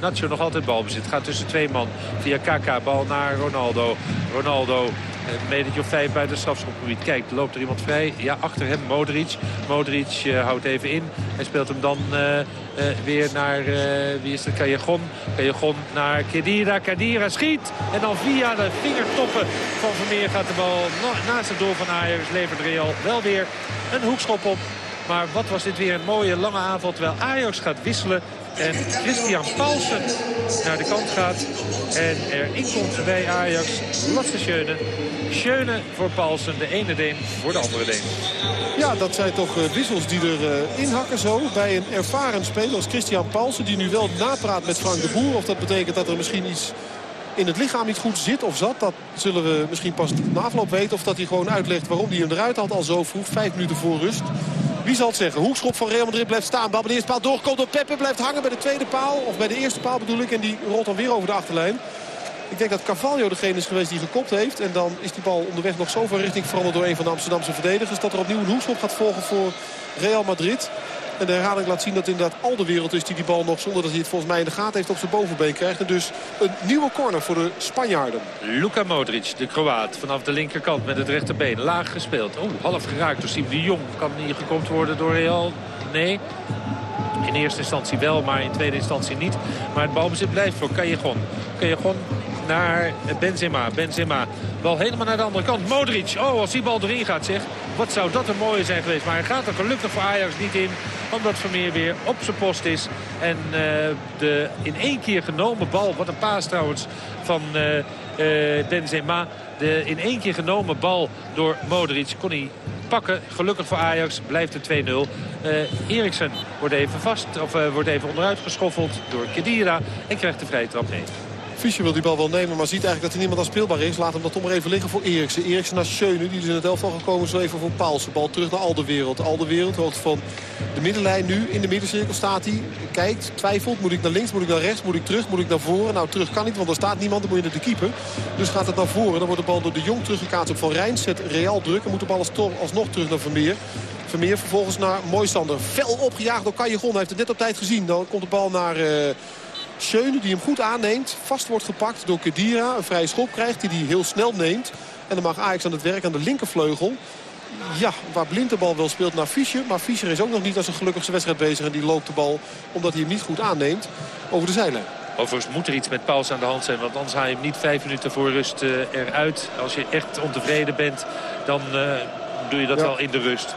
Nacho nog altijd balbezit. Gaat tussen twee man via KK. Bal naar Ronaldo. Ronaldo een metertje of vijf buiten het strafschopgebied. Kijk, loopt er iemand vrij? Ja, achter hem Modric. Modric uh, houdt even in. Hij speelt hem dan uh, uh, weer naar, wie is het, Callejon. Callejon naar Kedira. Kedira schiet. En dan via de vingertoppen van Vermeer gaat de bal naast het doel van Ajax. Levert Real wel weer een hoekschop op. Maar wat was dit weer een mooie lange avond. Terwijl Ajax gaat wisselen. En Christian Paulsen naar de kant gaat. En erin komt bij Ajax Lasse Schöne. Schöne voor Paulsen. De ene Deen voor de andere Deen. Ja, dat zijn toch uh, wissels die erin uh, inhakken zo. Bij een ervaren speler als Christian Paulsen. Die nu wel napraat met Frank de Boer. Of dat betekent dat er misschien iets in het lichaam niet goed zit of zat. Dat zullen we misschien pas na afloop weten. Of dat hij gewoon uitlegt waarom hij hem eruit had al zo vroeg. Vijf minuten voor rust. Wie zal het zeggen? Hoekschop van Real Madrid blijft staan. Bal bij de paal doorkomt door Pepe. Blijft hangen bij de tweede paal. Of bij de eerste paal bedoel ik. En die rolt dan weer over de achterlijn. Ik denk dat Carvalho degene is geweest die gekopt heeft. En dan is die bal onderweg nog zoveel richting veranderd door een van de Amsterdamse verdedigers. Dat er opnieuw een hoekschop gaat volgen voor Real Madrid. En de herhaling laat zien dat inderdaad al de wereld is die die bal nog zonder dat hij het volgens mij in de gaten heeft op zijn bovenbeen krijgt. En dus een nieuwe corner voor de Spanjaarden. Luka Modric, de Kroaat, vanaf de linkerkant met het rechterbeen. Laag gespeeld. Oh, half geraakt door Siem de Jong. Kan niet gekomen worden door Real? Nee. In eerste instantie wel, maar in tweede instantie niet. Maar het balbezit blijft voor Callejon. Callejon naar Benzema. Benzema, bal helemaal naar de andere kant. Modric, oh als die bal erin gaat zeg. Wat zou dat een mooie zijn geweest. Maar hij gaat er gelukkig voor Ajax niet in. Omdat Vermeer weer op zijn post is. En uh, de in één keer genomen bal, wat een paas trouwens, van uh, Benzema. De in één keer genomen bal door Modric kon hij pakken. Gelukkig voor Ajax blijft het 2-0. Uh, Eriksen wordt even vast, of uh, wordt even onderuit geschoffeld door Kedira. En krijgt de vrije trap mee. Fischer wil die bal wel nemen, maar ziet eigenlijk dat er niemand aan speelbaar is. Laat hem dat toch maar even liggen voor Eriksen. Eriksen naar Schöne, die is in het elftal gekomen. Zo even voor Paalse. Bal terug naar Alderwereld. Alderwereld, hoogte van de middenlijn nu. In de middencirkel staat hij. Kijkt, twijfelt. Moet ik naar links, moet ik naar rechts, moet ik terug, moet ik naar voren? Nou, terug kan niet, want er staat niemand. Dan moet je naar de keeper. Dus gaat het naar voren. Dan wordt de bal door de Jong teruggekaatst op Van Rijn. Zet Real druk en moet de bal alsnog terug naar Vermeer. Vermeer vervolgens naar Moisander. Fel opgejaagd door Callejon. Hij heeft het net op tijd gezien. Dan komt de bal naar... Uh, Schöne die hem goed aanneemt. Vast wordt gepakt door Kedira. Een vrije schop krijgt die hij heel snel neemt. En dan mag Ajax aan het werk aan de linkervleugel. Ja, waar Blind de bal wel speelt naar Fischer. Maar Fischer is ook nog niet als een gelukkigste wedstrijd bezig. En die loopt de bal, omdat hij hem niet goed aanneemt, over de zijlijn. Overigens moet er iets met Pauls aan de hand zijn. Want anders haal je hem niet vijf minuten voor rust uh, eruit. Als je echt ontevreden bent, dan uh, doe je dat ja. wel in de rust.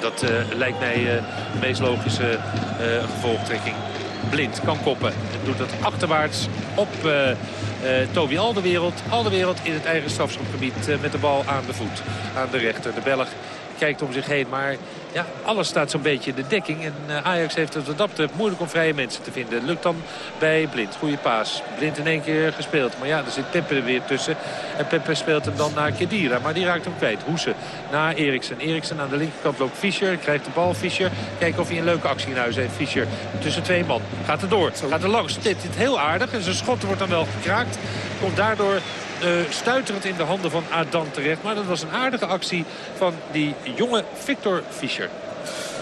Dat uh, lijkt mij de meest logische gevolgtrekking. Blind kan koppen. En doet dat achterwaarts op uh, uh, Toby Alderwereld. Alderwereld in het eigen strafschopgebied uh, met de bal aan de voet. Aan de rechter. De Belg kijkt om zich heen. Maar ja, alles staat zo'n beetje in de dekking. En uh, Ajax heeft het wat dat betreft moeilijk om vrije mensen te vinden. Lukt dan bij Blind. Goede paas. Blind in één keer gespeeld. Maar ja, er zit Peppe er weer tussen. En Peppe speelt hem dan naar Kedira. Maar die raakt hem kwijt. Hoesen naar Eriksen. Eriksen aan de linkerkant loopt Fischer. Krijgt de bal Fischer. Kijken of hij een leuke actie in huis heeft. Fischer tussen twee man. Gaat er door. Gaat er langs. Dit is heel aardig. En zijn schot wordt dan wel gekraakt. Komt daardoor stuiterend in de handen van Adan terecht. Maar dat was een aardige actie van die jonge Victor Fischer.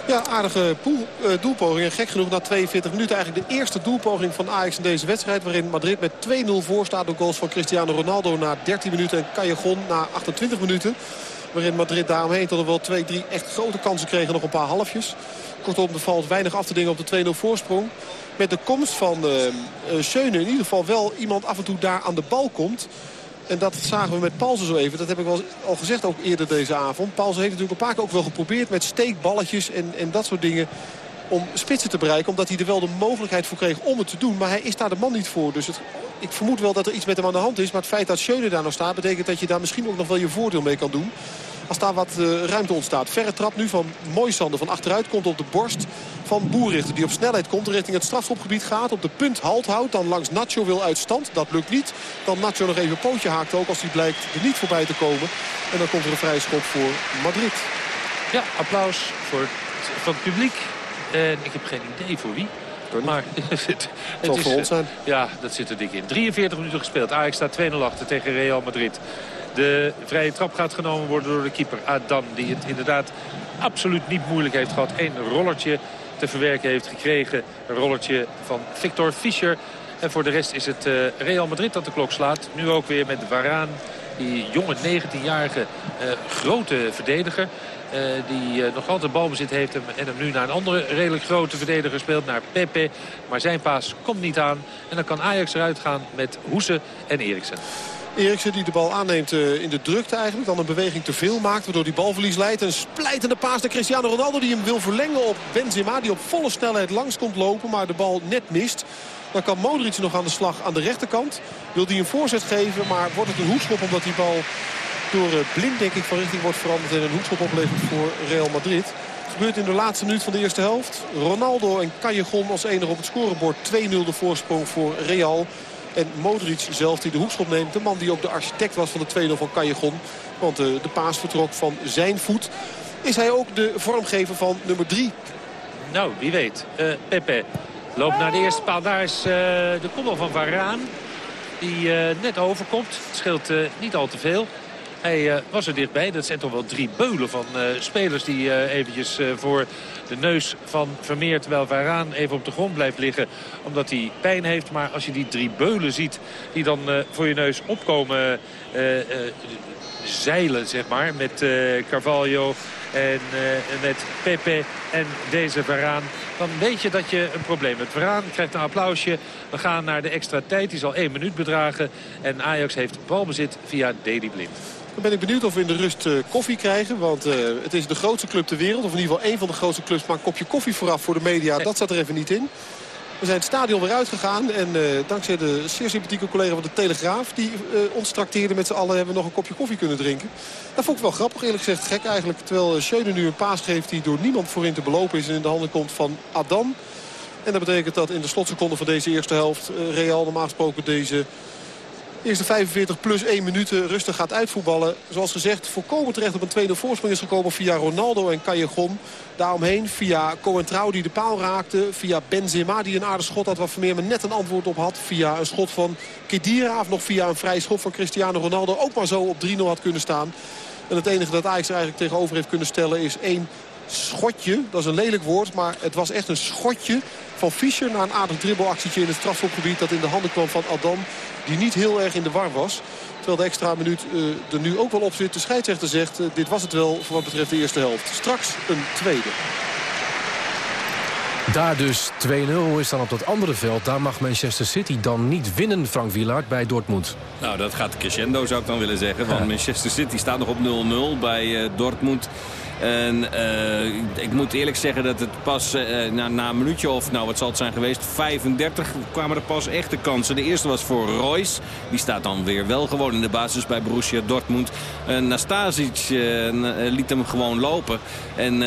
Ja, aardige poel, uh, doelpoging. En gek genoeg na 42 minuten eigenlijk de eerste doelpoging van Ajax in deze wedstrijd. Waarin Madrid met 2-0 voor staat door goals van Cristiano Ronaldo na 13 minuten. En Callejon na 28 minuten. Waarin Madrid daaromheen tot er wel 2-3 echt grote kansen kregen. Nog een paar halfjes. Kortom, er valt weinig af te dingen op de 2-0 voorsprong. Met de komst van uh, uh, in ieder geval wel iemand af en toe daar aan de bal komt. En dat zagen we met Paulsen zo even. Dat heb ik wel al gezegd ook eerder deze avond. Paulsen heeft natuurlijk een paar keer ook wel geprobeerd met steekballetjes en, en dat soort dingen om spitsen te bereiken. Omdat hij er wel de mogelijkheid voor kreeg om het te doen. Maar hij is daar de man niet voor. Dus het, ik vermoed wel dat er iets met hem aan de hand is. Maar het feit dat Schöne daar nog staat... betekent dat je daar misschien ook nog wel je voordeel mee kan doen. Als daar wat uh, ruimte ontstaat. Verre trap nu van Moisander van achteruit. Komt op de borst van Boerrichter. Die op snelheid komt richting het strafschopgebied gaat. Op de punt halt houdt. Dan langs Nacho wil uit stand. Dat lukt niet. Dan Nacho nog even een pootje haakt. Ook als hij blijkt er niet voorbij te komen. En dan komt er een vrije schop voor Madrid. Ja, applaus voor het, van het publiek. En ik heb geen idee voor wie. Maar het, het zal voor ons zijn. Ja, dat zit er dik in. 43 minuten gespeeld. Ajax staat 2-0 achter tegen Real Madrid. De vrije trap gaat genomen worden door de keeper Adan. Die het inderdaad absoluut niet moeilijk heeft gehad. Eén rollertje te verwerken heeft gekregen. Een rollertje van Victor Fischer. En voor de rest is het uh, Real Madrid dat de klok slaat. Nu ook weer met Varaan. Die jonge 19-jarige uh, grote verdediger. Uh, die nog altijd balbezit heeft en hem nu naar een andere redelijk grote verdediger speelt. Naar Pepe. Maar zijn paas komt niet aan. En dan kan Ajax eruit gaan met Hoese en Eriksen. Eriksen die de bal aanneemt uh, in de drukte eigenlijk. Dan een beweging te veel maakt waardoor die balverlies leidt. Een splijtende paas naar Cristiano Ronaldo die hem wil verlengen op Benzema. Die op volle snelheid langs komt lopen maar de bal net mist. Dan kan Modric nog aan de slag aan de rechterkant. Wil hij een voorzet geven maar wordt het een hoekschop omdat die bal door uh, blind denk ik van richting wordt veranderd. En een hoekschop oplevert voor Real Madrid. Gebeurt in de laatste minuut van de eerste helft. Ronaldo en Callejon als enige op het scorebord. 2-0 de voorsprong voor Real. En Modric zelf die de hoekschop neemt. De man die ook de architect was van de 2-0 van Callejon. Want de, de paas vertrok van zijn voet. is hij ook de vormgever van nummer 3. Nou, wie weet. Uh, Pepe loopt naar de eerste paal. Daar is uh, de kopbal van Varaan. Die net overkomt. Het scheelt niet al te veel. Hij was er dichtbij. Dat zijn toch wel drie beulen van spelers die eventjes voor de neus van Vermeer. Terwijl Varaan even op de grond blijft liggen omdat hij pijn heeft. Maar als je die drie beulen ziet die dan voor je neus opkomen zeilen, zeg maar. Met Carvalho en met Pepe en deze Varaan. Dan weet je dat je een probleem hebt. Varaan krijgt een applausje. We gaan naar de extra tijd. Die zal één minuut bedragen. En Ajax heeft balbezit via Deli Blind. Dan ben ik benieuwd of we in de rust uh, koffie krijgen. Want uh, het is de grootste club ter wereld. Of in ieder geval één van de grootste clubs. Maar een kopje koffie vooraf voor de media, dat zat er even niet in. We zijn het stadion weer uitgegaan. En uh, dankzij de zeer sympathieke collega van de Telegraaf... die ons trakteerde met z'n allen hebben we nog een kopje koffie kunnen drinken. Dat vond ik wel grappig, eerlijk gezegd gek eigenlijk. Terwijl Schöne nu een paas geeft die door niemand voorin te belopen is... en in de handen komt van Adam. En dat betekent dat in de slotseconde van deze eerste helft... Real normaal gesproken deze Eerste 45 plus 1 minuten rustig gaat uitvoetballen. Zoals gezegd, voorkomen terecht op een 2-0 voorsprong is gekomen via Ronaldo en Callejon. Daaromheen via Coentrao die de paal raakte. Via Benzema die een aardig schot had waar Vermeer me net een antwoord op had. Via een schot van Kedira of nog via een vrij schot van Cristiano Ronaldo. Ook maar zo op 3-0 had kunnen staan. En het enige dat Ajax er eigenlijk tegenover heeft kunnen stellen is één schotje. Dat is een lelijk woord, maar het was echt een schotje van Fischer... na een aardig dribbelactietje in het strafschopgebied dat in de handen kwam van Adam die niet heel erg in de war was. Terwijl de extra minuut uh, er nu ook wel op zit. De scheidsrechter zegt, uh, dit was het wel voor wat betreft de eerste helft. Straks een tweede. Daar dus 2-0 is dan op dat andere veld. Daar mag Manchester City dan niet winnen, Frank Wielaert, bij Dortmund. Nou, dat gaat crescendo, zou ik dan willen zeggen. Want Manchester City staat nog op 0-0 bij uh, Dortmund. En uh, ik moet eerlijk zeggen dat het pas uh, na, na, een minuutje of, nou wat zal het zijn geweest, 35 kwamen er pas echte kansen. De eerste was voor Royce. Die staat dan weer wel gewoon in de basis bij Borussia Dortmund. Uh, Nastasic liet hem gewoon lopen. En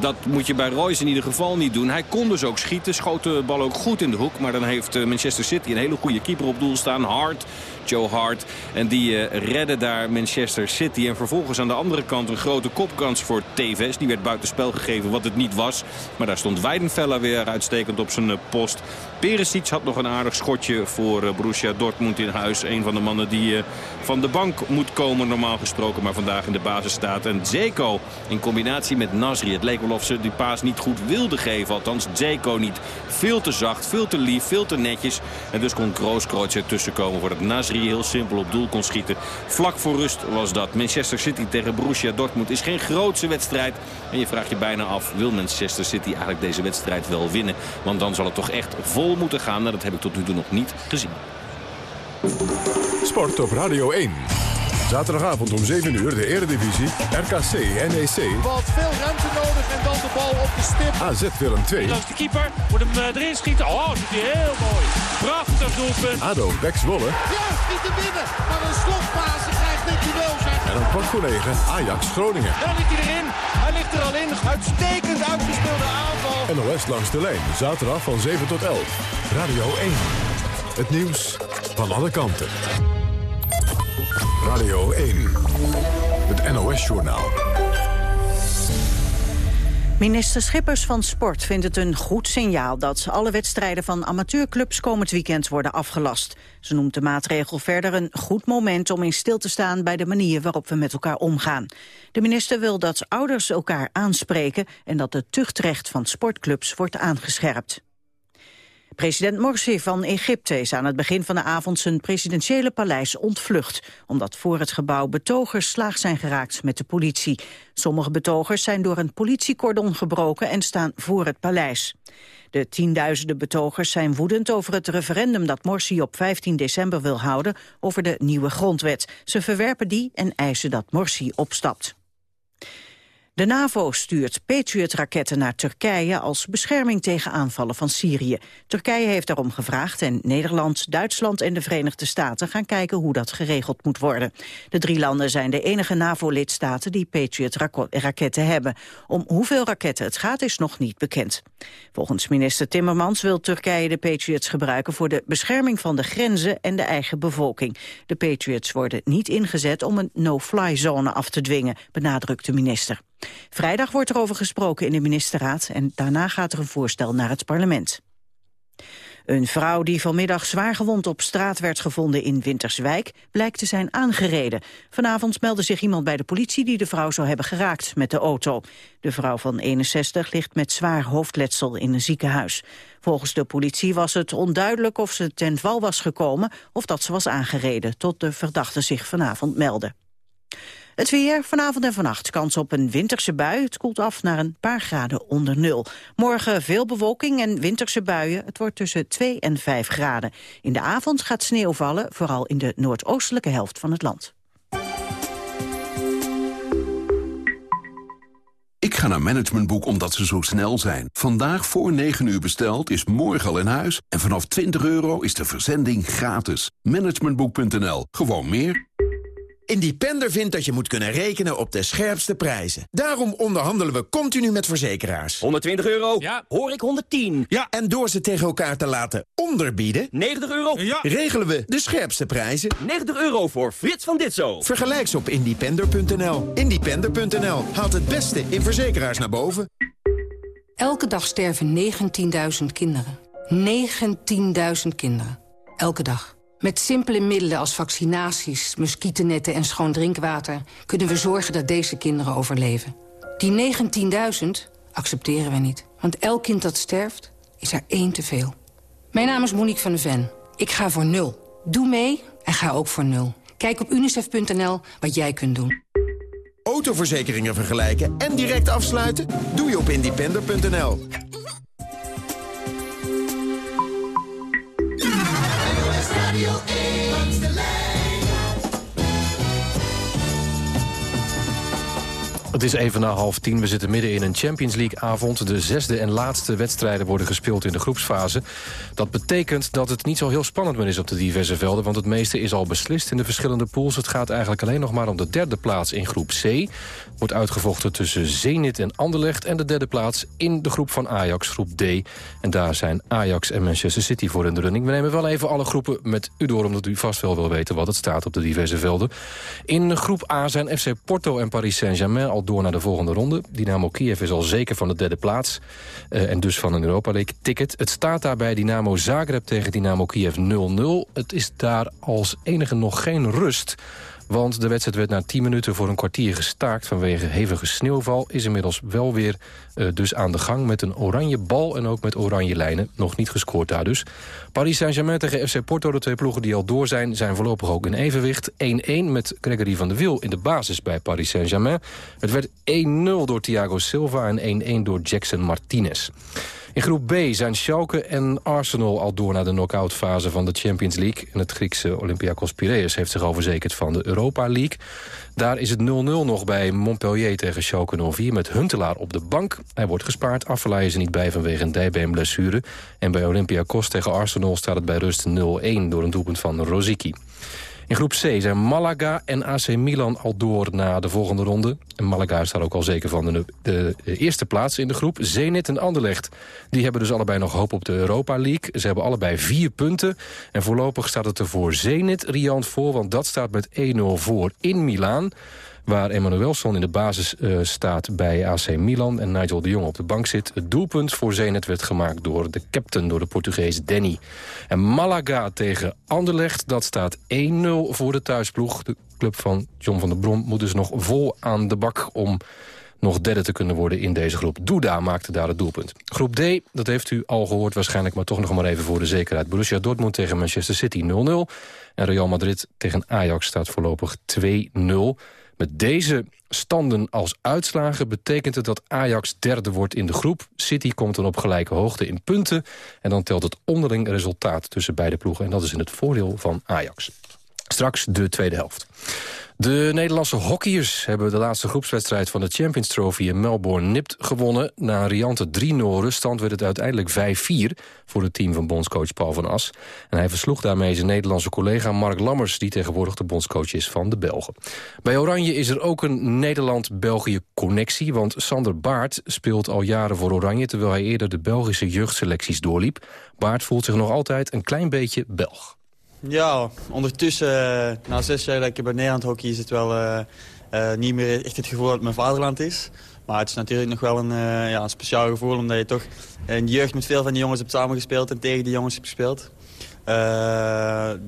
dat moet je bij Royce in ieder geval niet doen. Hij kon dus ook schieten, schoot de bal ook goed in de hoek. Maar dan heeft Manchester City een hele goede keeper op doel staan. Hart, Joe Hart. En die uh, redden daar Manchester City. En vervolgens aan de andere kant een grote kopkans voor Tevez. Die werd buitenspel gegeven wat het niet was. Maar daar stond Weidenfeller weer uitstekend op zijn uh, post. Perisic had nog een aardig schotje voor uh, Borussia Dortmund in huis. Een van de mannen die van de bank moet komen normaal gesproken. Maar vandaag in de basis staat. En Zeko in combinatie met Nasri. Het leek wel of ze die paas niet goed wilden geven. Althans Zeko niet. Veel te zacht, veel te lief, veel te netjes. En dus kon Grooskreutz ertussen komen voordat Nasri heel simpel op doel kon schieten. Vlak voor rust was dat. Manchester City tegen Borussia Dortmund is geen grootse wedstrijd. En je vraagt je bijna af, wil Manchester City eigenlijk deze wedstrijd wel winnen? Want dan zal het toch echt vol moeten gaan. Nou, dat heb ik tot nu toe nog niet gezien. Sport op Radio 1. Zaterdagavond om 7 uur de Eredivisie. RKC NEC. Wat veel ruimte nodig en dan de bal op de stip. AZ Willem 2. Langs de keeper. Moet hem uh, erin schieten. Oh, dat doet hij heel mooi. Prachtig doelpunt. ADO Bex Wolle. Ja, niet te winnen. Maar een slotfase krijgt Nicky Wilzer. En een 9 Ajax Groningen. En dan ligt hij erin. Hij ligt er al in. Uitstekend uitgespeelde aanval. NOS langs de lijn. Zaterdag van 7 tot 11. Radio 1. Het nieuws van alle kanten. Radio 1. Het NOS-journaal. Minister Schippers van Sport vindt het een goed signaal dat alle wedstrijden van amateurclubs komend weekend worden afgelast. Ze noemt de maatregel verder een goed moment om in stil te staan bij de manier waarop we met elkaar omgaan. De minister wil dat ouders elkaar aanspreken en dat het tuchtrecht van sportclubs wordt aangescherpt. President Morsi van Egypte is aan het begin van de avond zijn presidentiële paleis ontvlucht, omdat voor het gebouw betogers slaag zijn geraakt met de politie. Sommige betogers zijn door een politiecordon gebroken en staan voor het paleis. De tienduizenden betogers zijn woedend over het referendum dat Morsi op 15 december wil houden over de nieuwe grondwet. Ze verwerpen die en eisen dat Morsi opstapt. De NAVO stuurt Patriot-raketten naar Turkije als bescherming tegen aanvallen van Syrië. Turkije heeft daarom gevraagd en Nederland, Duitsland en de Verenigde Staten gaan kijken hoe dat geregeld moet worden. De drie landen zijn de enige NAVO-lidstaten die Patriot-raketten hebben. Om hoeveel raketten het gaat is nog niet bekend. Volgens minister Timmermans wil Turkije de Patriots gebruiken voor de bescherming van de grenzen en de eigen bevolking. De Patriots worden niet ingezet om een no-fly zone af te dwingen, benadrukt de minister. Vrijdag wordt er over gesproken in de ministerraad en daarna gaat er een voorstel naar het parlement. Een vrouw die vanmiddag zwaargewond op straat werd gevonden in Winterswijk blijkt te zijn aangereden. Vanavond meldde zich iemand bij de politie die de vrouw zou hebben geraakt met de auto. De vrouw van 61 ligt met zwaar hoofdletsel in een ziekenhuis. Volgens de politie was het onduidelijk of ze ten val was gekomen of dat ze was aangereden, tot de verdachte zich vanavond meldde. Het weer vanavond en vannacht kans op een winterse bui. Het koelt af naar een paar graden onder nul. Morgen veel bewolking en winterse buien. Het wordt tussen 2 en 5 graden. In de avond gaat sneeuw vallen, vooral in de noordoostelijke helft van het land. Ik ga naar Managementboek omdat ze zo snel zijn. Vandaag voor 9 uur besteld is morgen al in huis. En vanaf 20 euro is de verzending gratis. Managementboek.nl. Gewoon meer. Independer vindt dat je moet kunnen rekenen op de scherpste prijzen. Daarom onderhandelen we continu met verzekeraars. 120 euro? Ja. Hoor ik 110? Ja. En door ze tegen elkaar te laten onderbieden... 90 euro? Ja. regelen we de scherpste prijzen. 90 euro voor Frits van Ditzo. Vergelijk ze op independer.nl. Independer.nl haalt het beste in verzekeraars naar boven. Elke dag sterven 19.000 kinderen. 19.000 kinderen. Elke dag. Met simpele middelen als vaccinaties, muggennetten en schoon drinkwater... kunnen we zorgen dat deze kinderen overleven. Die 19.000 accepteren we niet. Want elk kind dat sterft, is er één te veel. Mijn naam is Monique van de Ven. Ik ga voor nul. Doe mee en ga ook voor nul. Kijk op unicef.nl wat jij kunt doen. Autoverzekeringen vergelijken en direct afsluiten? Doe je op independer.nl. Radio Het is even na half tien. We zitten midden in een Champions League-avond. De zesde en laatste wedstrijden worden gespeeld in de groepsfase. Dat betekent dat het niet zo heel spannend meer is op de diverse velden... want het meeste is al beslist in de verschillende pools. Het gaat eigenlijk alleen nog maar om de derde plaats in groep C. Wordt uitgevochten tussen Zenit en Anderlecht... en de derde plaats in de groep van Ajax, groep D. En daar zijn Ajax en Manchester City voor in de running. We nemen wel even alle groepen met u door... omdat u vast wel wil weten wat het staat op de diverse velden. In groep A zijn FC Porto en Paris Saint-Germain... door naar de volgende ronde. Dynamo Kiev is al zeker van de derde plaats. Uh, en dus van een Europa League ticket. Het staat daarbij Dynamo Zagreb tegen Dynamo Kiev 0-0. Het is daar als enige nog geen rust... Want de wedstrijd werd na 10 minuten voor een kwartier gestaakt... vanwege hevige sneeuwval. Is inmiddels wel weer uh, dus aan de gang met een oranje bal... en ook met oranje lijnen. Nog niet gescoord daar dus. Paris Saint-Germain tegen FC Porto, de twee ploegen die al door zijn... zijn voorlopig ook in evenwicht. 1-1 met Gregory van der Wiel in de basis bij Paris Saint-Germain. Het werd 1-0 door Thiago Silva en 1-1 door Jackson Martinez. In groep B zijn Schalke en Arsenal al door naar de knock-outfase van de Champions League. En het Griekse Olympiakos Piraeus heeft zich al verzekerd van de Europa League. Daar is het 0-0 nog bij Montpellier tegen Schalke 04 met Huntelaar op de bank. Hij wordt gespaard, Affelaar is er niet bij vanwege een dijbeenblessure. En bij Olympiakos tegen Arsenal staat het bij rust 0-1 door een doelpunt van Rosicky. In groep C zijn Malaga en AC Milan al door naar de volgende ronde. En Malaga staat ook al zeker van de, de, de, eerste plaats in de groep. Zenit en Anderlecht die hebben dus allebei nog hoop op de Europa League. Ze hebben allebei vier punten. En voorlopig staat het er voor Zenit riant voor... want dat staat met 1-0 voor in Milaan waar Emmanuelson in de basis uh, staat bij AC Milan... en Nigel de Jong op de bank zit. Het doelpunt voor Zenit werd gemaakt door de captain, door de Portugees Danny. En Malaga tegen Anderlecht, dat staat 1-0 voor de thuisploeg. De club van John van der Brom moet dus nog vol aan de bak... om nog derde te kunnen worden in deze groep. Duda maakte daar het doelpunt. Groep D, dat heeft u al gehoord waarschijnlijk... maar toch nog maar even voor de zekerheid. Borussia Dortmund tegen Manchester City 0-0. En Real Madrid tegen Ajax staat voorlopig 2-0... Met deze standen als uitslagen betekent het dat Ajax derde wordt in de groep. City komt dan op gelijke hoogte in punten. En dan telt het onderling resultaat tussen beide ploegen. En dat is in het voordeel van Ajax. Straks de tweede helft. De Nederlandse hockeyers hebben de laatste groepswedstrijd van de Champions Trophy in Melbourne nipt gewonnen. Na een riante 3-0 ruststand werd het uiteindelijk 5-4 voor het team van bondscoach Paul van As. En hij versloeg daarmee zijn Nederlandse collega Mark Lammers, die tegenwoordig de bondscoach is van de Belgen. Bij Oranje is er ook een Nederland-België-connectie, want Sander Baart speelt al jaren voor Oranje, terwijl hij eerder de Belgische jeugdselecties doorliep. Baart voelt zich nog altijd een klein beetje Belg. Ja, ondertussen, na zes jaar dat ik bij Nederland hockey, is het wel uh, uh, niet meer echt het gevoel dat mijn vaderland is. Maar het is natuurlijk nog wel een, ja, een speciaal gevoel... omdat je toch in de jeugd met veel van die jongens hebt samengespeeld... en tegen die jongens hebt gespeeld.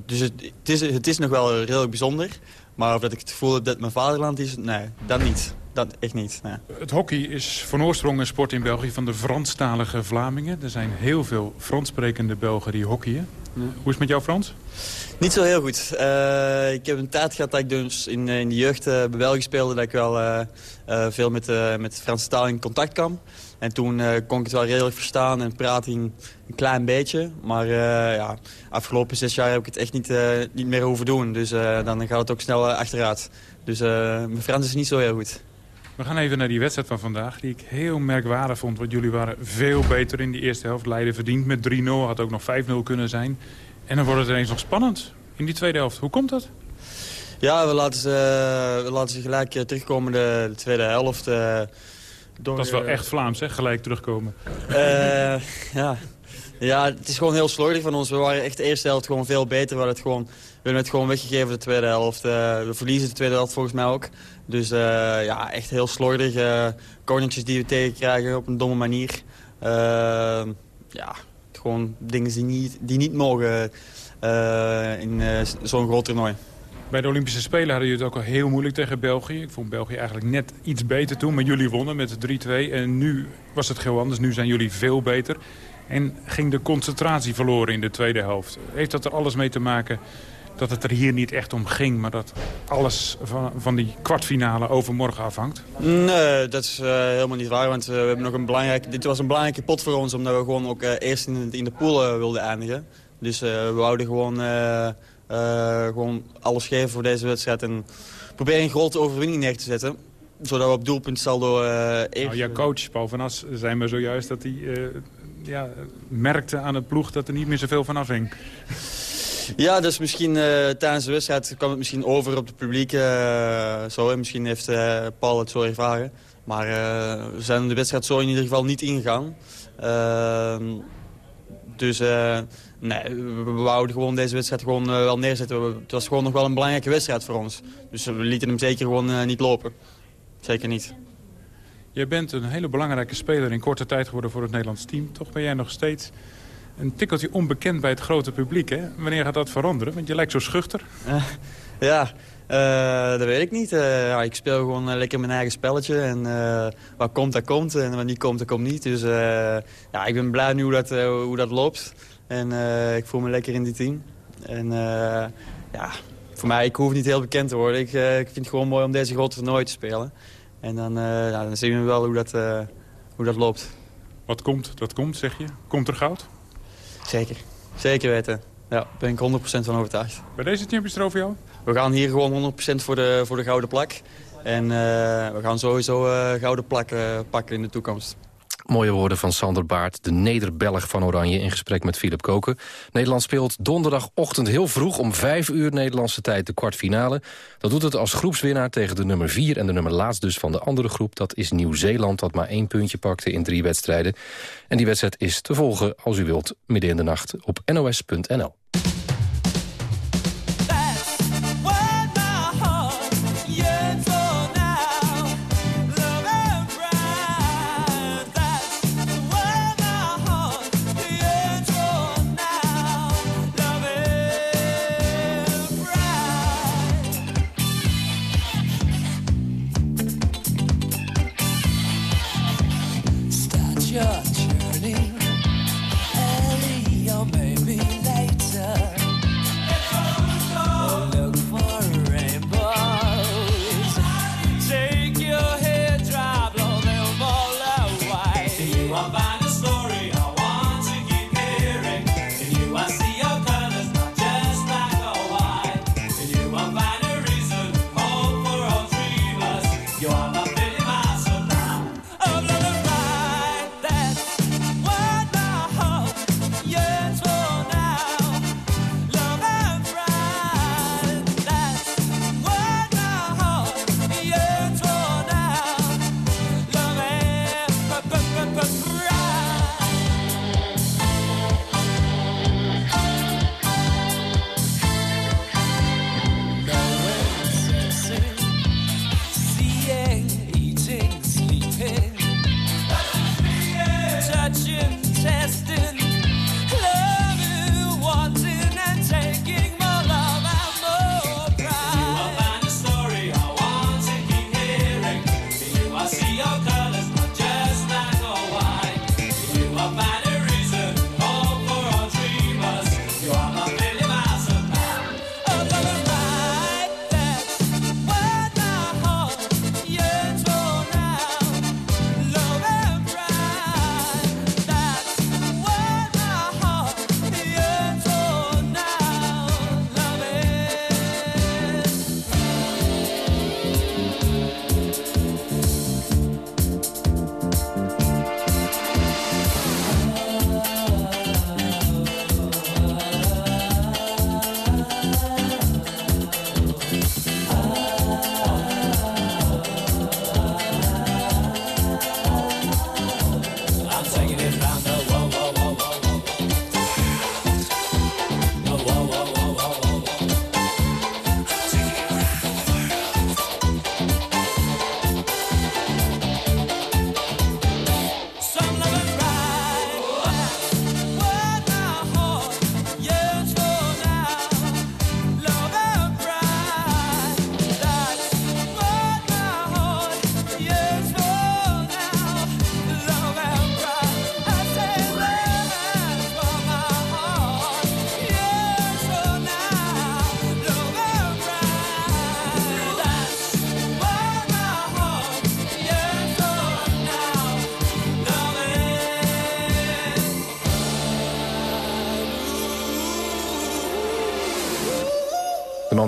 dus het, is, het is nog wel redelijk bijzonder. Maar of dat ik het gevoel heb dat mijn vaderland is, nee, dat niet. Dat echt niet. Het hockey is van oorsprong een sport in België van de Franstalige Vlamingen. Er zijn heel veel Franssprekende Belgen die hockeyen. Hoe is het met jou Frans? Niet zo heel goed. Uh, ik heb een tijd gehad dat ik dus in, in de jeugd uh, bij België speelde... dat ik wel veel met, met Franse taal in contact kwam. En toen kon ik het wel redelijk verstaan en praten een, een klein beetje. Maar ja, afgelopen zes jaar heb ik het echt niet, niet meer hoeven doen. Dus dan gaat het ook snel achteruit. Dus mijn Frans is niet zo heel goed. We gaan even naar die wedstrijd van vandaag, die ik heel merkwaardig vond. Want jullie waren veel beter in die eerste helft. Leiden verdiend met 3-0, had ook nog 5-0 kunnen zijn. En dan wordt het ineens nog spannend in die tweede helft. Hoe komt dat? Ja, we laten ze, we laten ze gelijk eh, terugkomen de, de tweede helft. Uh, door, dat is wel echt Vlaams, hè? Gelijk terugkomen. Uh, ja. ja, het is gewoon heel slordig van ons. We waren echt de eerste helft gewoon veel beter. We, het gewoon, we hebben het gewoon weggegeven de tweede helft. we verliezen de tweede helft volgens mij ook. Dus ja, echt heel slordig. Uh, cornertjes die we tegenkrijgen op een domme manier. ja, gewoon dingen die niet, die niet mogen in zo'n groot toernooi. Bij de Olympische Spelen hadden jullie het ook al heel moeilijk tegen België. Ik vond België eigenlijk net iets beter toen, maar jullie wonnen met 3-2. En nu was het heel anders, nu zijn jullie veel beter. En ging de concentratie verloren in de tweede helft. Heeft dat er alles mee te maken dat het er hier niet echt om ging... maar dat alles van, van die kwartfinale overmorgen afhangt? Nee, dat is uh, helemaal niet waar. Want uh, we hebben nog een belangrijk, dit was een belangrijke pot voor ons... omdat we gewoon ook uh, eerst in, in de pool wilden eindigen. Dus we wouden gewoon, gewoon alles geven voor deze wedstrijd... en proberen een grote overwinning neer te zetten zodat we op doelpunt saldo... Uh, eerst... nou, jouw coach, Paul van As, zei me zojuist dat hij ja, merkte aan het ploeg... dat er niet meer zoveel van afhing. Ja, dus misschien uh, tijdens de wedstrijd kwam het misschien over op het publiek. Uh, zo, misschien heeft uh, Paul het zo ervaren. Maar we zijn de wedstrijd zo in ieder geval niet ingegaan. Ehm, dus nee, we, we wouden gewoon deze wedstrijd gewoon wel neerzetten. Het was gewoon nog wel een belangrijke wedstrijd voor ons. Dus we lieten hem zeker gewoon niet lopen. Zeker niet. Jij bent een hele belangrijke speler in korte tijd geworden voor het Nederlands team. Toch ben jij nog steeds een tikkeltje onbekend bij het grote publiek. Hè? Wanneer gaat dat veranderen? Want je lijkt zo schuchter. Uh, ja, uh, dat weet ik niet. Uh, ja, ik speel gewoon lekker mijn eigen spelletje. En wat komt, dat komt. En wat niet komt, dat komt niet. Dus ja, ik ben blij nu hoe dat, hoe dat loopt. En ik voel me lekker in die team. En ja, voor mij, ik hoef niet heel bekend te worden. Ik, ik vind het gewoon mooi om deze grote toernooi te spelen. En dan, ja, dan zien we wel hoe dat, hoe dat loopt. Wat komt, dat komt, zeg je. Komt er goud? Zeker. Zeker weten. Ja, daar ben ik 100% van overtuigd. Bij deze Champions Trophy jou? We gaan hier gewoon 100% voor de, voor de gouden plak. En uh, we gaan sowieso uh, gouden plak uh, pakken in de toekomst. Mooie woorden van Sander Baart, de Neder-Belg van Oranje... in gesprek met Philip Koken. Nederland speelt donderdagochtend heel vroeg om 5 uur Nederlandse tijd de kwartfinale. Dat doet het als groepswinnaar tegen de nummer 4 en de nummer laatst dus van de andere groep. Dat is Nieuw-Zeeland, dat maar één puntje pakte in drie wedstrijden. En die wedstrijd is te volgen, als u wilt, midden in de nacht op nos.nl.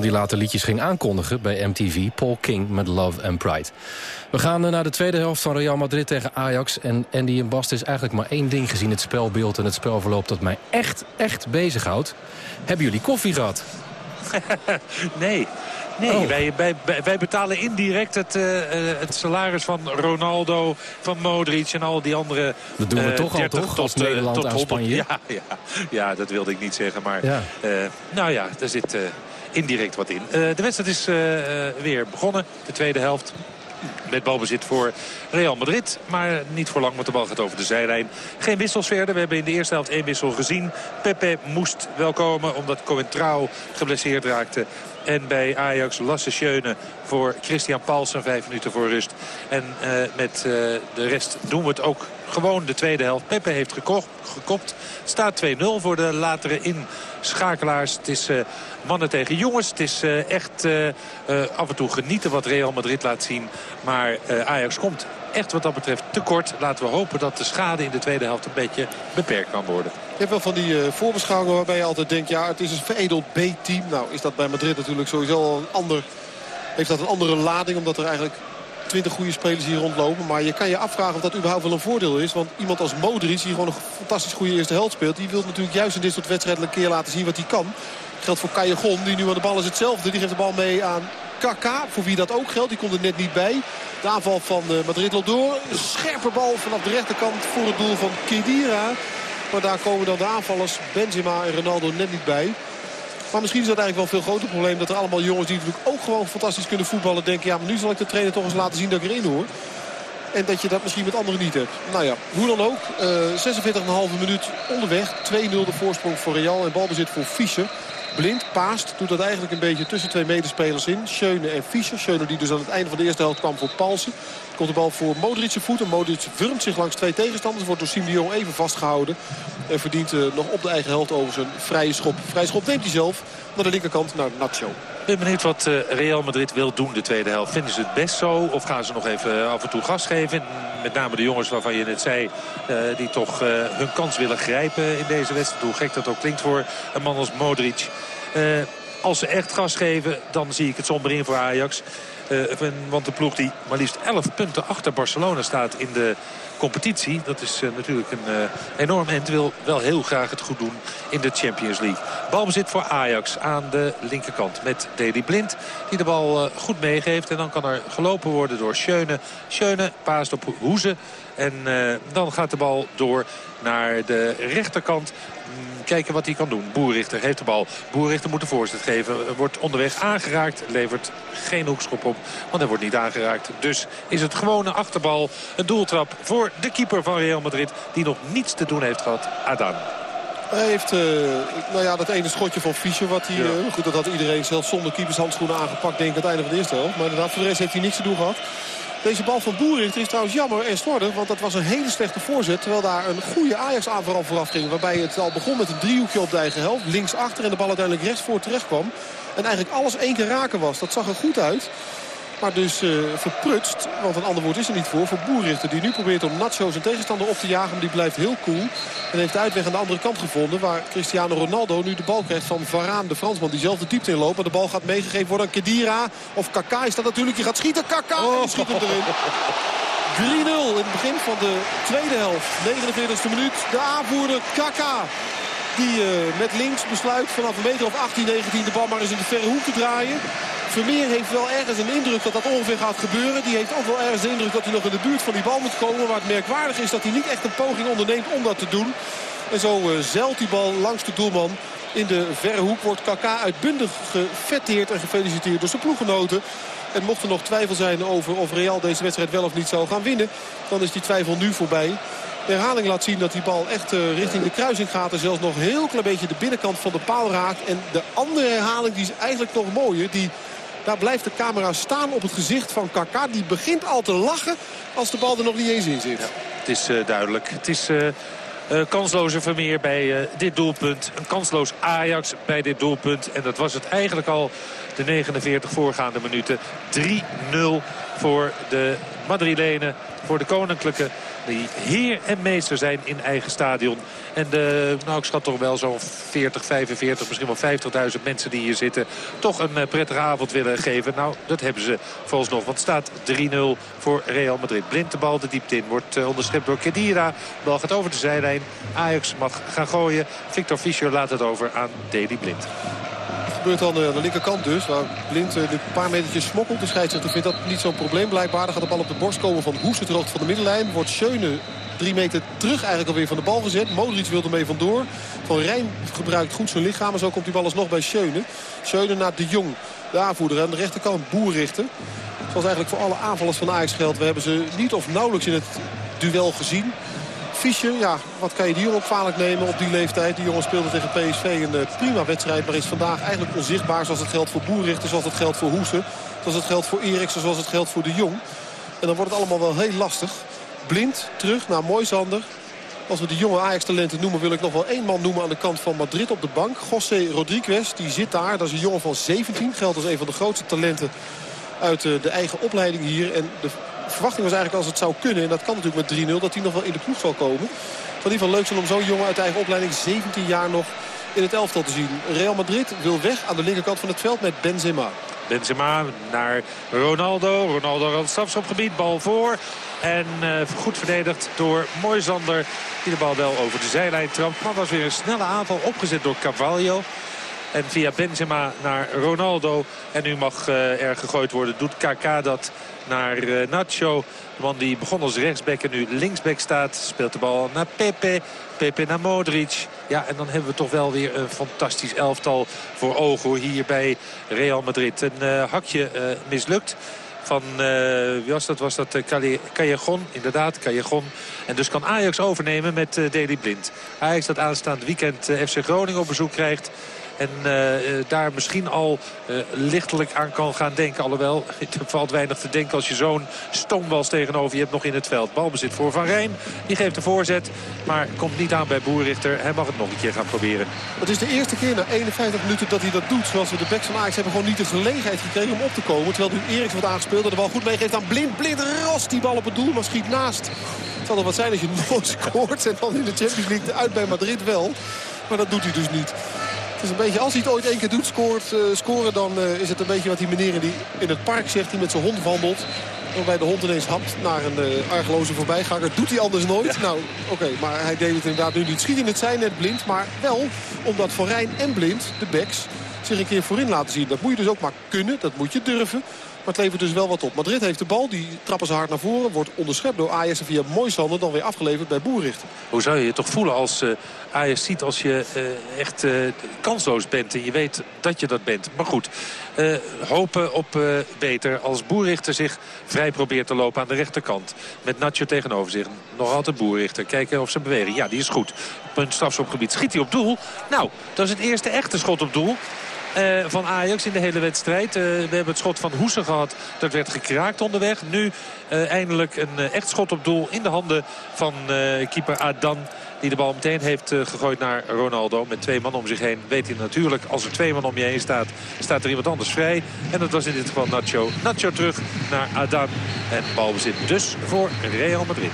die later liedjes ging aankondigen bij MTV, Paul King met Love and Pride. We gaan eh, naar de tweede helft van Real Madrid tegen Ajax. En Andy en Bast is eigenlijk maar één ding gezien. Het spelbeeld en het spelverloop dat mij echt, echt bezighoudt. Hebben jullie koffie gehad? nee. Nee, Oh. wij, wij, wij betalen indirect het, eh, eh, het salaris van Ronaldo, van Modric en al die andere... Dat doen we toch al, 30 toch? Tot, Als Nederland tot aan 100. Spanje? Ja, ja, ja, dat wilde ik niet zeggen. Maar Ja. nou ja, er zit indirect wat in. Eh, de wedstrijd is eh, eh, weer begonnen, de tweede helft. Met balbezit voor Real Madrid. Maar niet voor lang, want de bal gaat over de zijlijn. Geen wissels verder. We hebben in de eerste helft één wissel gezien. Pepe moest wel komen omdat Coentrao geblesseerd raakte. En bij Ajax Lasse Schöne voor Christian Paulsen. Vijf minuten voor rust. En eh, met eh, de rest doen we het ook gewoon de tweede helft. Pepe heeft gekocht, gekopt. Staat 2-0 voor de latere inschakelaars. Het is eh, mannen tegen jongens. Het is echt af en toe genieten wat Real Madrid laat zien. Maar Ajax komt echt wat dat betreft tekort. Laten we hopen dat de schade in de tweede helft een beetje beperkt kan worden. Je hebt wel van die eh, voorbeschouwingen waarbij je altijd denkt... ja, het is een veredeld B-team. Nou, is dat bij Madrid natuurlijk sowieso al een ander... heeft dat een andere lading, omdat er eigenlijk... 20 goede spelers hier rondlopen. Maar je kan je afvragen of dat überhaupt wel een voordeel is. Want iemand als Modric, die gewoon een fantastisch goede eerste helft speelt... die wil natuurlijk juist in dit soort wedstrijden een keer laten zien wat hij kan. Geldt voor Callejon, die nu aan de bal is hetzelfde. Die geeft de bal mee aan Kaka, voor wie dat ook geldt. Die komt er net niet bij. De aanval van eh, Madrid loopt door. Scherpe bal vanaf de rechterkant voor het doel van Kedira. Maar daar komen dan de aanvallers Benzema en Ronaldo net niet bij. Maar misschien is dat eigenlijk wel een veel groter probleem. Dat er allemaal jongens die natuurlijk ook gewoon fantastisch kunnen voetballen... denken, ja, maar nu zal ik de trainer toch eens laten zien dat ik erin hoor. En dat je dat misschien met anderen niet hebt. Nou ja, hoe dan ook. eh 46,5 minuut onderweg. 2-0 de voorsprong voor Real. En balbezit voor Fischer. Blind, paast, doet dat eigenlijk een beetje tussen twee medespelers in. Schöne en Fischer. Schöne die dus aan het einde van de eerste helft kwam voor Paulsen. Komt de bal voor Modric voet. En Modric wurmt zich langs twee tegenstanders. Wordt door Jong even vastgehouden. En verdient eh, nog op de eigen helft over zijn vrije schop. Vrije schop neemt hij zelf naar de linkerkant naar Nacho. Ik ben benieuwd wat eh, Real Madrid wil doen de tweede helft. Vinden ze het best zo of gaan ze nog even eh, af en toe gas geven? Met name de jongens waarvan je net zei... eh, die toch hun kans willen grijpen in deze wedstrijd. Hoe gek dat ook klinkt voor een man als Modric. Als ze echt gas geven, dan zie ik het somber in voor Ajax. Eh, want de ploeg die maar liefst 11 punten achter Barcelona staat in de competitie. Dat is eh, natuurlijk een eh, enorm end. Wil wel heel graag het goed doen in de Champions League. Balbezit voor Ajax aan de linkerkant met Deli Blind. Die de bal goed meegeeft. En dan kan er gelopen worden door Schöne. Schöne paast op Hoeze. En dan gaat de bal door naar de rechterkant. Kijken wat hij kan doen. Boerrichter heeft de bal. Boerrichter moet de voorzet geven. Wordt onderweg aangeraakt. Levert geen hoekschop op. Want hij wordt niet aangeraakt. Dus is het gewone achterbal. Een doeltrap voor de keeper van Real Madrid. Die nog niets te doen heeft gehad. Adan. Hij heeft eh, nou ja, dat ene schotje van Fischer. Wat hij, eh, goed, dat had iedereen zelfs zonder keepershandschoenen aangepakt. Denk ik aan het einde van de eerste helft. Maar inderdaad, voor de rest heeft hij niks te doen gehad. Deze bal van Boerichter is trouwens jammer en slordig. Want dat was een hele slechte voorzet. Terwijl daar een goede Ajax-aanval vooraf ging. Waarbij het al begon met een driehoekje op de eigen helft. Links achter en de bal uiteindelijk rechts voor terecht kwam. En eigenlijk alles één keer raken was. Dat zag er goed uit. Maar dus eh, verprutst, want een ander woord is er niet voor, voor Boerrichter. Die nu probeert om Nacho zijn tegenstander op te jagen. Maar die blijft heel cool. En heeft de uitweg aan de andere kant gevonden. Waar Cristiano Ronaldo nu de bal krijgt van Varaan, de Fransman. Die zelf de diepte inloopt. Maar de bal gaat meegegeven worden aan Kedira. Of Kaka is dat natuurlijk. Die gaat schieten. Kaka. En die schiet hem erin. 3-0 in het begin van de tweede helft. 49e minuut. De aanvoerder Kaka. Die eh, met links besluit vanaf een meter of 18, 19 de bal maar eens in de verre hoek te draaien. Vermeer heeft wel ergens een indruk dat dat ongeveer gaat gebeuren. Die heeft ook wel ergens de indruk dat hij nog in de buurt van die bal moet komen. Maar het merkwaardig is dat hij niet echt een poging onderneemt om dat te doen. En zo uh, zeilt die bal langs de doelman. In de verre hoek wordt Kaka uitbundig gefetteerd en gefeliciteerd door zijn ploeggenoten. En mocht er nog twijfel zijn over of Real deze wedstrijd wel of niet zou gaan winnen... dan is die twijfel nu voorbij. De herhaling laat zien dat die bal echt uh, richting de kruising gaat. En zelfs nog heel klein beetje de binnenkant van de paal raakt. En de andere herhaling die is eigenlijk nog mooier. Die, daar blijft de camera staan op het gezicht van Kaka. Die begint al te lachen als de bal er nog niet eens in zit. Het is uh, duidelijk. Het is... Uh... Uh, kansloze Vermeer bij uh, dit doelpunt. Een kansloos Ajax bij dit doelpunt. En dat was het eigenlijk al de 49 voorgaande minuten. 3-0 voor de Madrilenen. Voor de Koninklijke. Die heer en meester zijn in eigen stadion. En de, nou, ik schat toch wel zo'n 40, 45, misschien wel 50.000 mensen die hier zitten... toch een uh, prettige avond willen geven. Nou, dat hebben ze volgens nog. Want staat 3-0 voor Real Madrid. Blind de bal de diepte in. Wordt uh, onderschept door Kedira. De bal gaat over de zijlijn. Ajax mag gaan gooien. Victor Fischer laat het over aan Deli Blind gebeurt dan eh, aan de linkerkant dus. Waar Blind een paar metertjes smokkelt. De scheidsrechter vindt dat niet zo'n probleem blijkbaar. Gaat de bal op de borst komen van Hoes. Het van de middenlijn. Wordt Schöne drie meter terug eigenlijk alweer van de bal gezet. Modric wil ermee vandoor. Van Rijn gebruikt goed zijn lichaam. En zo komt die bal alsnog bij Schöne. Schöne naar De Jong. De aanvoerder aan de rechterkant Boer richten. Zoals eigenlijk voor alle aanvallers van Ajax geldt. We hebben ze niet of nauwelijks in het duel gezien. Fischer, ja, wat kan je die jongen kwalijk nemen op die leeftijd? Die jongen speelde tegen PSV een prima wedstrijd. Maar is vandaag eigenlijk onzichtbaar zoals het geldt voor Boerrichter. Zoals het geldt voor Hoesen. Zoals het geldt voor Eriksen. Zoals het geldt voor de Jong. En dan wordt het allemaal wel heel lastig. Blind terug naar Moisander. Als we de jonge Ajax-talenten noemen, wil ik nog wel één man noemen aan de kant van Madrid op de bank. José Rodriguez, die zit daar. Dat is een jongen van 17. Geldt als een van de grootste talenten uit eh, de eigen opleiding hier. En de verwachting was eigenlijk als het zou kunnen, en dat kan natuurlijk met 3-0, dat hij nog wel in de ploeg zal komen. In ieder geval leuk zijn om zo'n jongen uit eigen opleiding 17 jaar nog in het elftal te zien. Real Madrid wil weg aan de linkerkant van het veld met Benzema. Benzema naar Ronaldo. Ronaldo aan het strafschopgebied. Bal voor. En uh, goed verdedigd door Moisander. Die de bal wel over de zijlijn trapt. Maar was weer een snelle aanval opgezet door Carvalho. En via Benzema naar Ronaldo. En nu mag uh, er gegooid worden. Doet KK dat naar uh, Nacho. De man die begon als rechtsback en nu linksback staat. Speelt de bal naar Pepe. Pepe naar Modric. Ja, en dan hebben we toch wel weer een fantastisch elftal voor ogen hier bij Real Madrid. Een uh, hakje mislukt van, uh, wie was dat? Was dat uh, Callejon? Inderdaad, Callejon. En dus kan Ajax overnemen met uh, Deli Blind. Ajax dat aanstaand weekend FC Groningen op bezoek krijgt. En uh, daar misschien al uh, lichtelijk aan kan gaan denken. Alhoewel, er valt weinig te denken als je zo'n stoombals tegenover je hebt nog in het veld. Balbezit voor Van Rijn. Die geeft de voorzet. Maar komt niet aan bij Boerrichter. Hij mag het nog een keer gaan proberen. Het is de eerste keer na 51 minuten dat hij dat doet. Zoals we de backs van Ajax hebben gewoon niet de gelegenheid gekregen om op te komen. Terwijl nu Eriks wordt aangespeeld. En de bal goed meegeeft aan Blind. Blind rast die bal op het doel. Maar schiet naast. Het zal er wat zijn als je nooit scoort. En dan in de Champions League uit bij Madrid wel. Maar dat doet hij dus niet. Is een beetje, als hij het ooit één keer doet, scoort, uh, scoren... dan uh, is het een beetje wat die meneer in, die, in het park zegt... die met zijn hond wandelt. Waarbij de hond ineens hapt naar een uh, argeloze voorbijganger. Doet hij anders nooit? Ja. Nou, oké, okay, maar hij deed het inderdaad nu niet. Schiet in het zijn net blind, maar wel omdat Van Rijn en Blind, de backs... zich een keer voorin laten zien. Dat moet je dus ook maar kunnen, dat moet je durven. Maar het levert dus wel wat op. Madrid heeft de bal, die trappen ze hard naar voren. Wordt onderschept door Ajax en via Moisander dan weer afgeleverd bij Boerrichter. Hoe zou je je toch voelen als uh, ziet als je uh, echt uh, kansloos bent. En je weet dat je dat bent. Maar goed, hopen op beter als Boerrichter zich vrij probeert te lopen aan de rechterkant. Met Nacho tegenover zich. Nog altijd Boerrichter. Kijken of ze bewegen. Ja, die is goed. Punt strafschopgebied. Schiet hij op doel? Nou, dat is het eerste echte schot op doel. Uh, van Ajax in de hele wedstrijd. Uh, we hebben het schot van Hoesen gehad. Dat werd gekraakt onderweg. Nu uh, eindelijk een echt schot op doel in de handen van keeper Adan. Die de bal meteen heeft gegooid naar Ronaldo. Met twee man om zich heen weet hij natuurlijk. Als er twee man om je heen staat, staat er iemand anders vrij. En dat was in dit geval Nacho. Nacho terug naar Adan. En balbezit dus voor Real Madrid.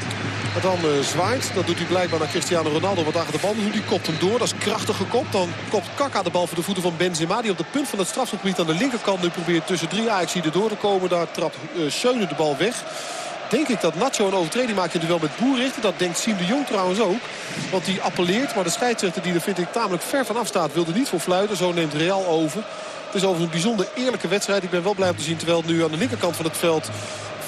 Dan uh, zwaait. Dat doet hij blijkbaar naar Cristiano Ronaldo. Wat achter de bal nu. Die kopt hem door. Dat is krachtig gekopt. Dan kopt Kaka de bal voor de voeten van Benzema. Die op de punt van het strafgebied aan de linkerkant nu probeert tussen drie ajax door te komen. Daar trapt uh, Schöne de bal weg. Denk ik dat Nacho een overtreding maakt in duel met Boerrichter. Dat denkt Siem de Jong trouwens ook. Want die appelleert. Maar de scheidsrechter die er vind ik tamelijk ver van afstaat wilde niet voor fluiten. Zo neemt Real over. Het is overigens een bijzonder eerlijke wedstrijd. Ik ben wel blij om te zien. Terwijl nu aan de linkerkant van het veld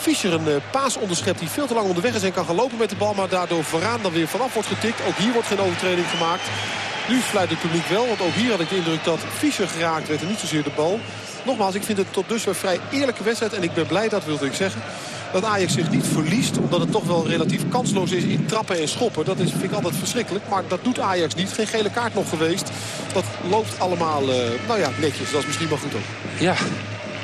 Fischer een uh, paas onderschept die veel te lang onderweg is en kan gaan lopen met de bal. Maar daardoor Varaan dan weer vanaf wordt getikt. Ook hier wordt geen overtreding gemaakt. Nu fluit het publiek wel, want ook hier had ik de indruk dat Fischer geraakt werd en niet zozeer de bal. Nogmaals, ik vind het tot dusver vrij eerlijke wedstrijd. En ik ben blij, dat wilde ik zeggen, dat Ajax zich niet verliest. Omdat het toch wel relatief kansloos is in trappen en schoppen. Dat is, vind ik altijd verschrikkelijk. Maar dat doet Ajax niet. Geen gele kaart nog geweest. Dat loopt allemaal, uh, nou ja, netjes. Dat is misschien wel goed ook. Ja,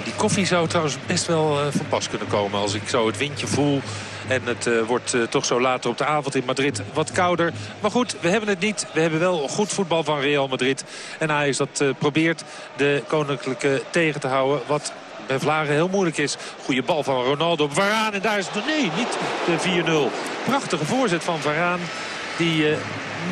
die koffie zou trouwens best wel uh, van pas kunnen komen. Als ik zo het windje voel. En het uh, wordt toch zo later op de avond in Madrid wat kouder. Maar goed, we hebben het niet. We hebben wel goed voetbal van Real Madrid. En Ajax dat probeert de Koninklijke tegen te houden. Wat bij Vlagen heel moeilijk is. Goede bal van Ronaldo. Varaan en daar is het... Nee, niet de 4-0. Prachtige voorzet van Varaan. Die uh,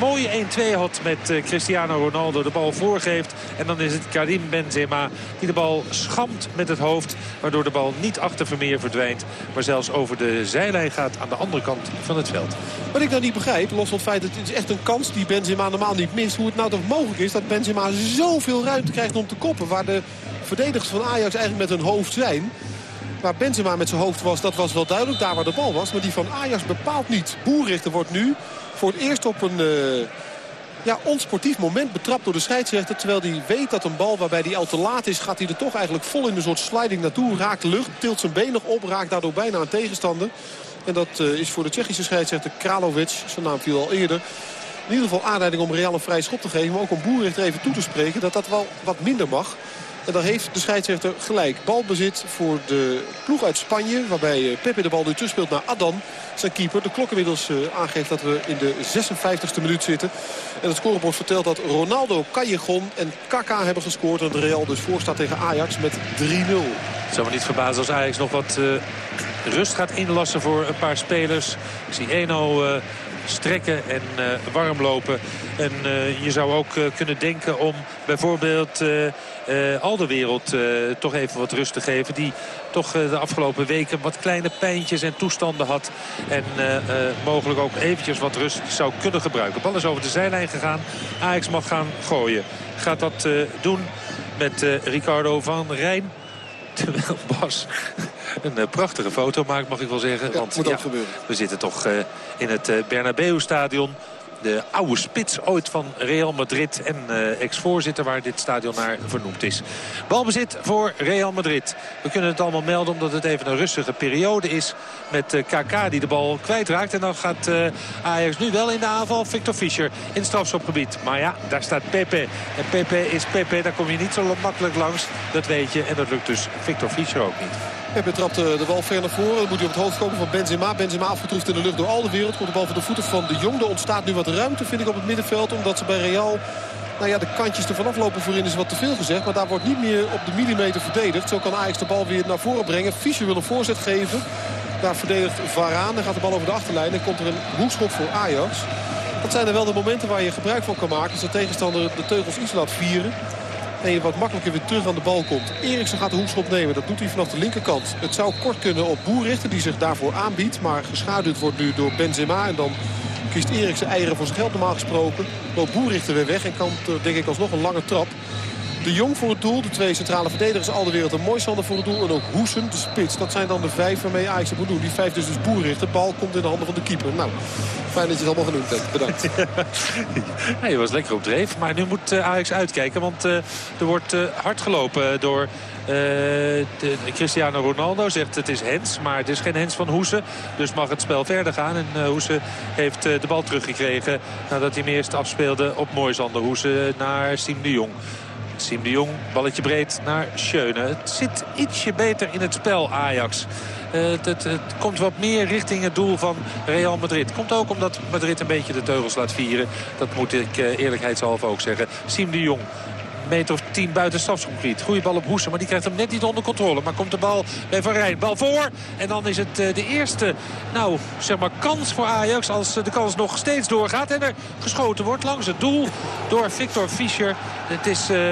mooie 1-2 had met uh, Cristiano Ronaldo. De bal voorgeeft. En dan is het Karim Benzema die de bal schamt met het hoofd. Waardoor de bal niet achter Vermeer verdwijnt. Maar zelfs over de zijlijn gaat aan de andere kant van het veld. Wat ik nou niet begrijp, los van het feit dat het is echt een kans die Benzema normaal niet mist. Hoe het nou toch mogelijk is dat Benzema zoveel ruimte krijgt om te koppen. Waar de verdedigers van Ajax eigenlijk met hun hoofd zijn. Waar Benzema met zijn hoofd was, dat was wel duidelijk. Daar waar de bal was. Maar die van Ajax bepaalt niet. Boerrichter wordt nu voor het eerst op een uh, ja, onsportief moment betrapt door de scheidsrechter. Terwijl hij weet dat een bal waarbij hij al te laat is... gaat hij er toch eigenlijk vol in een soort sliding naartoe. Raakt lucht, tilt zijn been nog op, raakt daardoor bijna een tegenstander. En dat uh, is voor de Tsjechische scheidsrechter Kralovic. Zijn naam viel al eerder. In ieder geval aanleiding om Real een vrij schop te geven. Maar ook om Boerrichter even toe te spreken dat dat wel wat minder mag. En dan heeft de scheidsrechter gelijk. Balbezit voor de ploeg uit Spanje. Waarbij Pepe de bal nu terugspeelt naar Adan. Zijn keeper. De klok inmiddels uh, aangeeft dat we in de 56e minuut zitten. En het scorebord vertelt dat Ronaldo, Callejon en Kaka hebben gescoord. En Real dus voor staat tegen Ajax met 3-0. Het zou me niet verbazen als Ajax nog wat uh, rust gaat inlassen voor een paar spelers. Ik zie Eno... Uh, strekken en uh, warm lopen. En uh, je zou ook uh, kunnen denken om bijvoorbeeld al de wereld toch even wat rust te geven. Die toch de afgelopen weken wat kleine pijntjes en toestanden had. En mogelijk ook eventjes wat rust zou kunnen gebruiken. Bal is over de zijlijn gegaan. Ajax mag gaan gooien. Gaat dat doen met Ricardo van Rijn. Terwijl Bas een uh, prachtige foto maakt, mag ik wel zeggen. Ja, Want moet ja, gebeuren. we zitten toch uh, in het uh, Bernabeu-stadion. De oude spits ooit van Real Madrid en ex-voorzitter waar dit stadion naar vernoemd is. Balbezit voor Real Madrid. We kunnen het allemaal melden omdat het even een rustige periode is. Met KK die de bal kwijtraakt. En dan gaat Ajax nu wel in de aanval. Victor Fischer in strafschopgebied. Maar ja, daar staat Pepe. En Pepe is Pepe. Daar kom je niet zo makkelijk langs. Dat weet je. En dat lukt dus Victor Fischer ook niet. Trapt de bal ver naar voren. Dan moet hij op het hoofd komen van Benzema. Benzema afgetroefd in de lucht door al de wereld. Komt de bal voor de voeten van de Jong. Er ontstaat nu wat ruimte vind ik op het middenveld. Omdat ze bij Real nou ja, de kantjes er vanaf lopen voorin is wat te veel gezegd. Maar daar wordt niet meer op de millimeter verdedigd. Zo kan Ajax de bal weer naar voren brengen. Fischer wil een voorzet geven. Daar verdedigt Varaan. Dan gaat de bal over de achterlijn. En komt er een hoekschop voor Ajax. Dat zijn er wel de momenten waar je gebruik van kan maken. Als de tegenstander de teugels iets laat vieren. En je wat makkelijker weer terug aan de bal komt. Eriksen gaat de hoekschop nemen. Dat doet hij vanaf de linkerkant. Het zou kort kunnen op Boer richten die zich daarvoor aanbiedt. Maar geschaduwd wordt nu door Benzema. En dan kiest Eriksen eieren voor zijn geld normaal gesproken. Loopt Boer richter weer weg en kan denk ik alsnog een lange trap. De Jong voor het doel. De twee centrale verdedigers al de wereld een mooi sander voor het doel. En ook Hoesen, de spits. Dat zijn dan de vijf waarmee Ajax moet doen. Die vijf dus dus Boerrichter. De bal komt in de handen van de keeper. Nou, fijn dat je het allemaal genoemd hebt. Bedankt. Ja, was lekker op dreef. Maar nu moet uh, Ajax uitkijken. Want uh, er wordt uh, hard gelopen door Cristiano Ronaldo. Zegt het is Hens. Maar het is geen Hens van Hoesen. Dus mag het spel verder gaan. En uh, Hoesen heeft de bal teruggekregen. Nadat hij hem eerst afspeelde op Moisander. Hoesen naar Siem de Jong. Siem de Jong, balletje breed naar Schöne. Het zit ietsje beter in het spel, Ajax. Uh, het, het, komt wat meer richting het doel van Real Madrid. Komt ook omdat Madrid een beetje de teugels laat vieren. Dat moet ik uh, eerlijkheidshalve ook zeggen. Siem de Jong meter of 10 buiten strafschopgebied. Goede bal op Hoesen, maar die krijgt hem net niet onder controle. Maar komt de bal bij Van Rijn. Bal voor. En dan is het uh, de eerste nou, zeg maar, kans voor Ajax. Als de kans nog steeds doorgaat. En er geschoten wordt langs het doel door Victor Fischer. Het is...